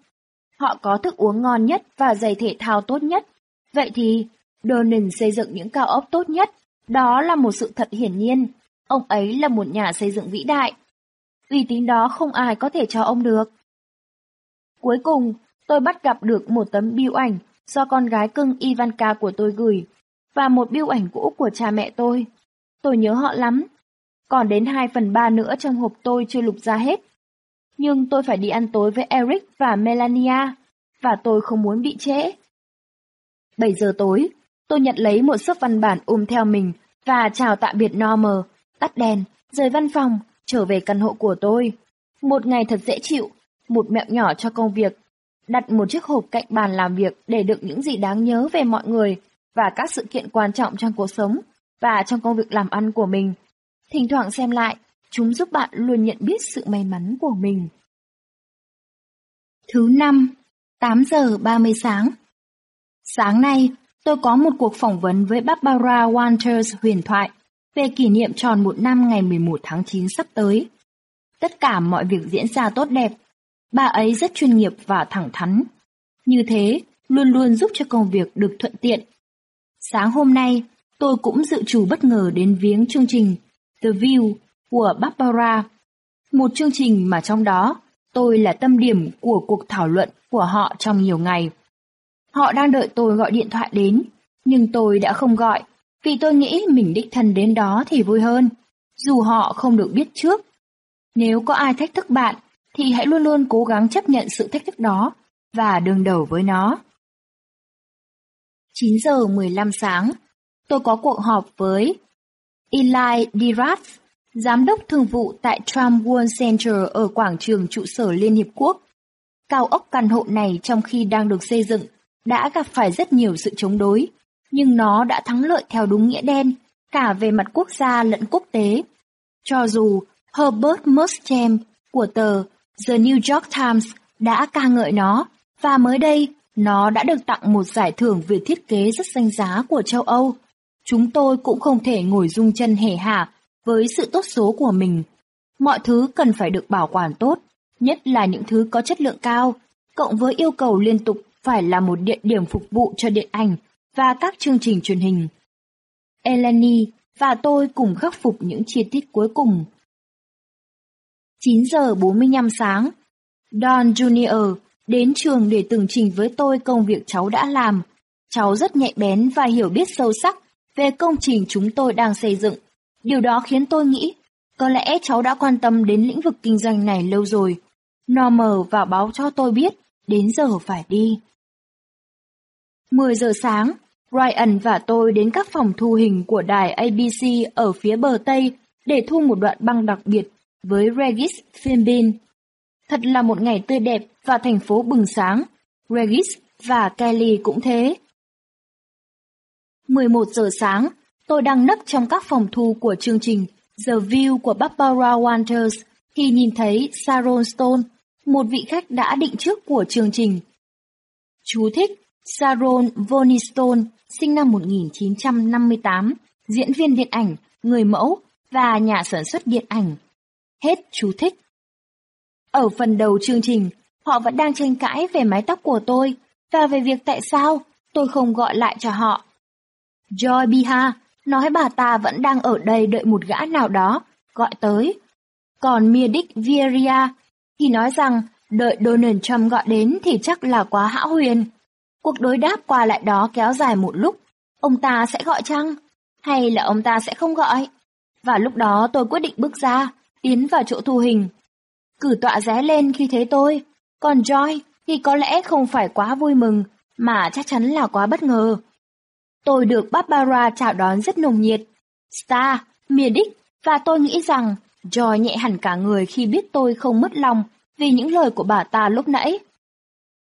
Họ có thức uống ngon nhất và giày thể thao tốt nhất. Vậy thì, Donan xây dựng những cao ốc tốt nhất. Đó là một sự thật hiển nhiên. Ông ấy là một nhà xây dựng vĩ đại. Uy tín đó không ai có thể cho ông được. Cuối cùng, tôi bắt gặp được một tấm biêu ảnh do con gái cưng Ivanka của tôi gửi và một biêu ảnh cũ của cha mẹ tôi. Tôi nhớ họ lắm, còn đến 2 phần 3 nữa trong hộp tôi chưa lục ra hết. Nhưng tôi phải đi ăn tối với Eric và Melania, và tôi không muốn bị trễ. 7 giờ tối, tôi nhận lấy một sấp văn bản ôm theo mình và chào tạm biệt Normer, tắt đèn, rời văn phòng, trở về căn hộ của tôi. Một ngày thật dễ chịu, một mẹo nhỏ cho công việc, đặt một chiếc hộp cạnh bàn làm việc để đựng những gì đáng nhớ về mọi người và các sự kiện quan trọng trong cuộc sống và trong công việc làm ăn của mình Thỉnh thoảng xem lại, chúng giúp bạn luôn nhận biết sự may mắn của mình. Thứ năm, 8 giờ 30 sáng. Sáng nay, tôi có một cuộc phỏng vấn với Barbara Walters huyền thoại về kỷ niệm tròn một năm ngày 11 tháng 9 sắp tới. Tất cả mọi việc diễn ra tốt đẹp. Bà ấy rất chuyên nghiệp và thẳng thắn. Như thế, luôn luôn giúp cho công việc được thuận tiện. Sáng hôm nay, tôi cũng dự trù bất ngờ đến viếng chương trình The View của Barbara, một chương trình mà trong đó tôi là tâm điểm của cuộc thảo luận của họ trong nhiều ngày. Họ đang đợi tôi gọi điện thoại đến, nhưng tôi đã không gọi, vì tôi nghĩ mình đích thân đến đó thì vui hơn, dù họ không được biết trước. Nếu có ai thách thức bạn, thì hãy luôn luôn cố gắng chấp nhận sự thách thức đó và đương đầu với nó. 9 giờ 15 sáng, tôi có cuộc họp với Eli Dirath, giám đốc thường vụ tại Trump World Center ở quảng trường trụ sở Liên Hiệp Quốc. Cao ốc căn hộ này trong khi đang được xây dựng đã gặp phải rất nhiều sự chống đối, nhưng nó đã thắng lợi theo đúng nghĩa đen, cả về mặt quốc gia lẫn quốc tế. Cho dù Herbert Muschamp của tờ The New York Times đã ca ngợi nó, và mới đây nó đã được tặng một giải thưởng về thiết kế rất danh giá của châu Âu. Chúng tôi cũng không thể ngồi rung chân hề hả với sự tốt số của mình. Mọi thứ cần phải được bảo quản tốt, nhất là những thứ có chất lượng cao, cộng với yêu cầu liên tục phải là một địa điểm phục vụ cho điện ảnh và các chương trình truyền hình. Eleni và tôi cùng khắc phục những chi tiết cuối cùng. 9 giờ 45 sáng, Don Junior đến trường để tường trình với tôi công việc cháu đã làm. Cháu rất nhạy bén và hiểu biết sâu sắc về công trình chúng tôi đang xây dựng. Điều đó khiến tôi nghĩ, có lẽ cháu đã quan tâm đến lĩnh vực kinh doanh này lâu rồi. Normer vào báo cho tôi biết, đến giờ phải đi. 10 giờ sáng, Ryan và tôi đến các phòng thu hình của đài ABC ở phía bờ Tây để thu một đoạn băng đặc biệt với Regis Philbin. Thật là một ngày tươi đẹp và thành phố bừng sáng. Regis và Kelly cũng thế. 11 giờ sáng, tôi đang nấp trong các phòng thu của chương trình The View của Barbara Walters thì nhìn thấy Sharon Stone, một vị khách đã định trước của chương trình. Chú thích Sharon Vonistone, sinh năm 1958, diễn viên điện ảnh, người mẫu và nhà sản xuất điện ảnh. Hết chú thích. Ở phần đầu chương trình, họ vẫn đang tranh cãi về mái tóc của tôi và về việc tại sao tôi không gọi lại cho họ. Joy Biha nói bà ta vẫn đang ở đây đợi một gã nào đó, gọi tới. Còn Miedic Vieria thì nói rằng đợi Donald Trump gọi đến thì chắc là quá hão huyền. Cuộc đối đáp qua lại đó kéo dài một lúc. Ông ta sẽ gọi chăng? Hay là ông ta sẽ không gọi? Và lúc đó tôi quyết định bước ra, tiến vào chỗ thu hình. Cử tọa ré lên khi thấy tôi. Còn Joy thì có lẽ không phải quá vui mừng, mà chắc chắn là quá bất ngờ. Tôi được Barbara chào đón rất nồng nhiệt. Star, Miedic và tôi nghĩ rằng Joy nhẹ hẳn cả người khi biết tôi không mất lòng vì những lời của bà ta lúc nãy.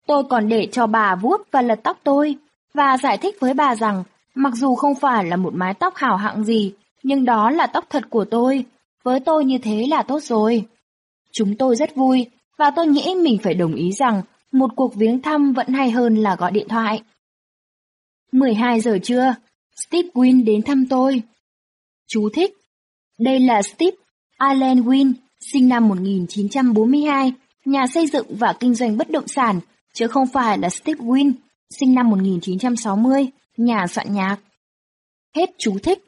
Tôi còn để cho bà vuốt và lật tóc tôi, và giải thích với bà rằng, mặc dù không phải là một mái tóc hào hạng gì, nhưng đó là tóc thật của tôi, với tôi như thế là tốt rồi. Chúng tôi rất vui, và tôi nghĩ mình phải đồng ý rằng một cuộc viếng thăm vẫn hay hơn là gọi điện thoại. 12 giờ trưa, Steve Wynn đến thăm tôi. Chú thích. Đây là Steve Allen Wynn, sinh năm 1942, nhà xây dựng và kinh doanh bất động sản, chứ không phải là Steve Wynn, sinh năm 1960, nhà soạn nhạc. Hết chú thích.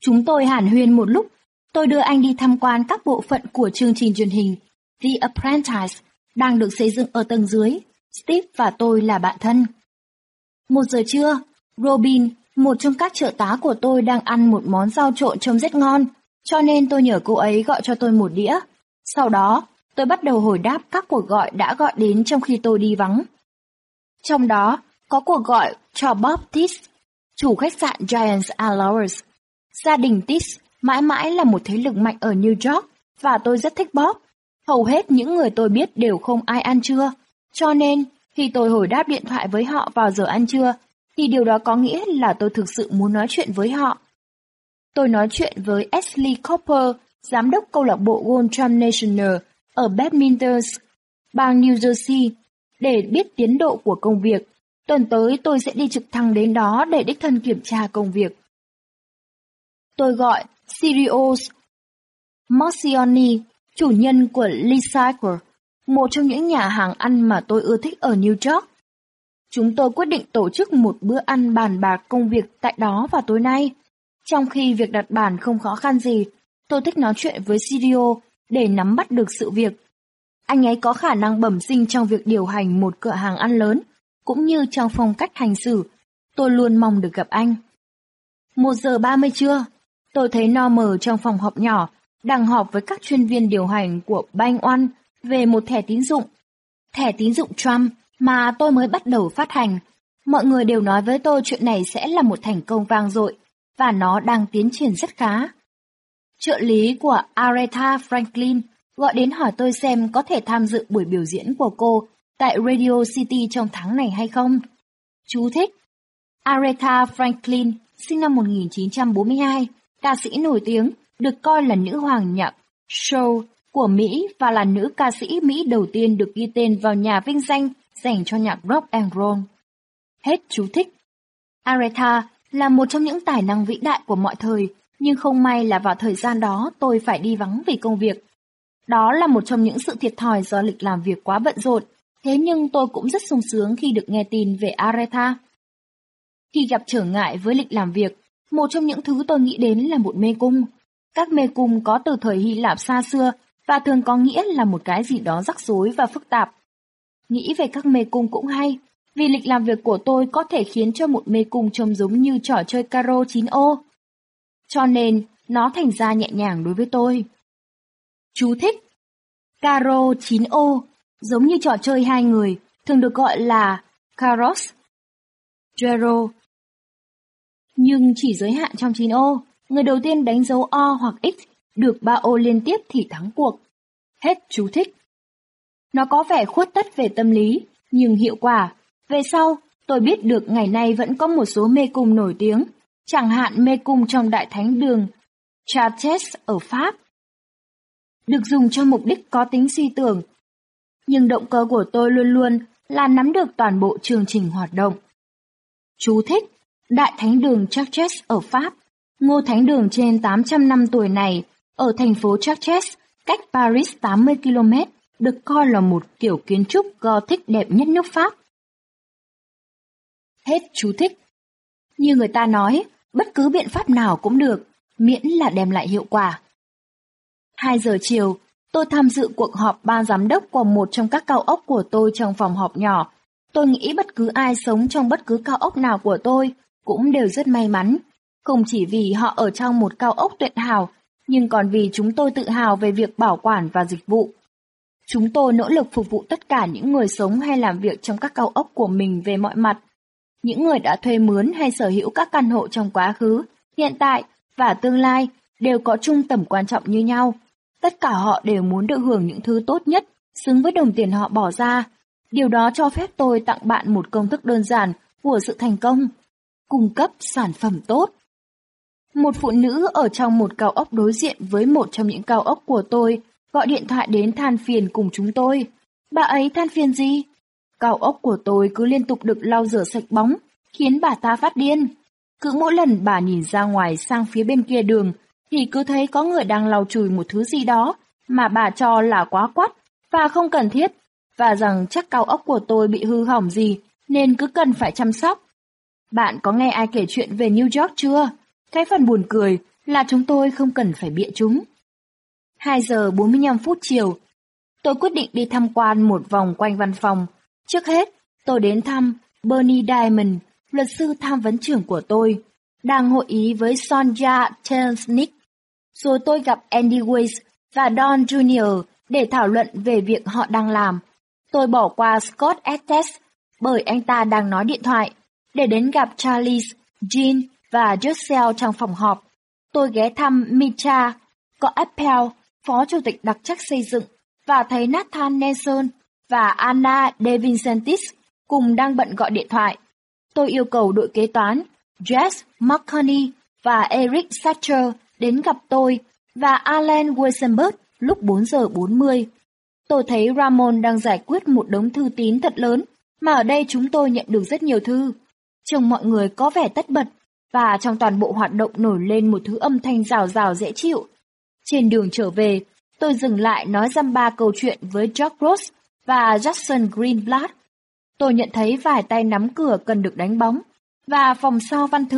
Chúng tôi hàn huyên một lúc, tôi đưa anh đi tham quan các bộ phận của chương trình truyền hình The Apprentice đang được xây dựng ở tầng dưới. Steve và tôi là bạn thân. Một giờ trưa, Robin, một trong các trợ tá của tôi đang ăn một món rau trộn trông rất ngon, cho nên tôi nhờ cô ấy gọi cho tôi một đĩa. Sau đó, tôi bắt đầu hồi đáp các cuộc gọi đã gọi đến trong khi tôi đi vắng. Trong đó, có cuộc gọi cho Bob Tiss, chủ khách sạn Giants Allowers. Gia đình Tiss mãi mãi là một thế lực mạnh ở New York và tôi rất thích Bob. Hầu hết những người tôi biết đều không ai ăn trưa, cho nên khi tôi hồi đáp điện thoại với họ vào giờ ăn trưa, thì điều đó có nghĩa là tôi thực sự muốn nói chuyện với họ. Tôi nói chuyện với Ashley Cooper, giám đốc câu lạc bộ Gold Trump National ở Badminton, bang New Jersey, để biết tiến độ của công việc. Tuần tới tôi sẽ đi trực thăng đến đó để đích thân kiểm tra công việc. Tôi gọi Sirius Marcioni, chủ nhân của Recycle, một trong những nhà hàng ăn mà tôi ưa thích ở New York. Chúng tôi quyết định tổ chức một bữa ăn bàn bạc công việc tại đó vào tối nay. Trong khi việc đặt bàn không khó khăn gì, tôi thích nói chuyện với Sirio để nắm bắt được sự việc. Anh ấy có khả năng bẩm sinh trong việc điều hành một cửa hàng ăn lớn, cũng như trong phong cách hành xử, tôi luôn mong được gặp anh. Một giờ ba mươi trưa, tôi thấy Normer trong phòng họp nhỏ, đang họp với các chuyên viên điều hành của Bank One về một thẻ tín dụng. Thẻ tín dụng Trump mà tôi mới bắt đầu phát hành. Mọi người đều nói với tôi chuyện này sẽ là một thành công vang dội, và nó đang tiến triển rất khá. Trợ lý của Aretha Franklin gọi đến hỏi tôi xem có thể tham dự buổi biểu diễn của cô tại Radio City trong tháng này hay không. Chú thích. Aretha Franklin, sinh năm 1942, ca sĩ nổi tiếng, được coi là nữ hoàng nhạc show của Mỹ và là nữ ca sĩ Mỹ đầu tiên được ghi tên vào nhà vinh danh dành cho nhạc rock and roll. Hết chú thích. Aretha là một trong những tài năng vĩ đại của mọi thời, nhưng không may là vào thời gian đó tôi phải đi vắng vì công việc. Đó là một trong những sự thiệt thòi do lịch làm việc quá bận rộn, thế nhưng tôi cũng rất sung sướng khi được nghe tin về Aretha. Khi gặp trở ngại với lịch làm việc, một trong những thứ tôi nghĩ đến là một mê cung. Các mê cung có từ thời Hy Lạp xa xưa và thường có nghĩa là một cái gì đó rắc rối và phức tạp. Nghĩ về các mê cung cũng hay, vì lịch làm việc của tôi có thể khiến cho một mê cung trông giống như trò chơi caro 9 ô. Cho nên, nó thành ra nhẹ nhàng đối với tôi. Chú thích Caro 9 ô, giống như trò chơi hai người, thường được gọi là Caros. Gero. Nhưng chỉ giới hạn trong 9 ô, người đầu tiên đánh dấu O hoặc X được 3 ô liên tiếp thì thắng cuộc. Hết chú thích. Nó có vẻ khuất tất về tâm lý, nhưng hiệu quả. Về sau, tôi biết được ngày nay vẫn có một số mê cung nổi tiếng, chẳng hạn mê cung trong Đại Thánh Đường Chartres ở Pháp. Được dùng cho mục đích có tính suy tưởng, nhưng động cơ của tôi luôn luôn là nắm được toàn bộ chương trình hoạt động. Chú thích, Đại Thánh Đường Chartres ở Pháp, ngôi thánh đường trên 800 năm tuổi này, ở thành phố Chartres, cách Paris 80 km, được coi là một kiểu kiến trúc Gothic đẹp nhất nước Pháp. Hết chú thích. Như người ta nói, bất cứ biện pháp nào cũng được, miễn là đem lại hiệu quả. 2 giờ chiều, tôi tham dự cuộc họp ban giám đốc của một trong các cao ốc của tôi trong phòng họp nhỏ. Tôi nghĩ bất cứ ai sống trong bất cứ cao ốc nào của tôi cũng đều rất may mắn, không chỉ vì họ ở trong một cao ốc tuyệt hảo, nhưng còn vì chúng tôi tự hào về việc bảo quản và dịch vụ. Chúng tôi nỗ lực phục vụ tất cả những người sống hay làm việc trong các cao ốc của mình về mọi mặt. Những người đã thuê mướn hay sở hữu các căn hộ trong quá khứ, hiện tại và tương lai đều có chung tầm quan trọng như nhau. Tất cả họ đều muốn được hưởng những thứ tốt nhất, xứng với đồng tiền họ bỏ ra. Điều đó cho phép tôi tặng bạn một công thức đơn giản của sự thành công. Cung cấp sản phẩm tốt. Một phụ nữ ở trong một cao ốc đối diện với một trong những cao ốc của tôi gọi điện thoại đến than phiền cùng chúng tôi. Bà ấy than phiền gì? Cao ốc của tôi cứ liên tục được lau rửa sạch bóng, khiến bà ta phát điên. Cứ mỗi lần bà nhìn ra ngoài sang phía bên kia đường, thì cứ thấy có người đang lau chùi một thứ gì đó mà bà cho là quá quắt và không cần thiết, và rằng chắc cao ốc của tôi bị hư hỏng gì nên cứ cần phải chăm sóc. Bạn có nghe ai kể chuyện về New York chưa? Cái phần buồn cười là chúng tôi không cần phải bịa chúng. 2 giờ 45 phút chiều, tôi quyết định đi tham quan một vòng quanh văn phòng. Trước hết, tôi đến thăm Bernie Diamond, luật sư tham vấn trưởng của tôi, đang hội ý với Sonja Telsnick. Rồi tôi gặp Andy Weiss và Don Jr. để thảo luận về việc họ đang làm. Tôi bỏ qua Scott Estes bởi anh ta đang nói điện thoại, để đến gặp Charles, Jean và Giselle trong phòng họp. Tôi ghé thăm Micha, có Apple phó chủ tịch đặc trách xây dựng, và thấy Nathan Nelson và Anna De Vincentis cùng đang bận gọi điện thoại. Tôi yêu cầu đội kế toán Jess McConney và Eric Satcher đến gặp tôi và Alan Weisenberg lúc 4 giờ 40. Tôi thấy Ramon đang giải quyết một đống thư tín thật lớn, mà ở đây chúng tôi nhận được rất nhiều thư. Trông mọi người có vẻ tất bật, và trong toàn bộ hoạt động nổi lên một thứ âm thanh rào rào dễ chịu. Trên đường trở về, tôi dừng lại nói dăm ba câu chuyện với George Ross và Jackson Greenblatt. Tôi nhận thấy vài tay nắm cửa cần được đánh bóng, và phòng sau văn thư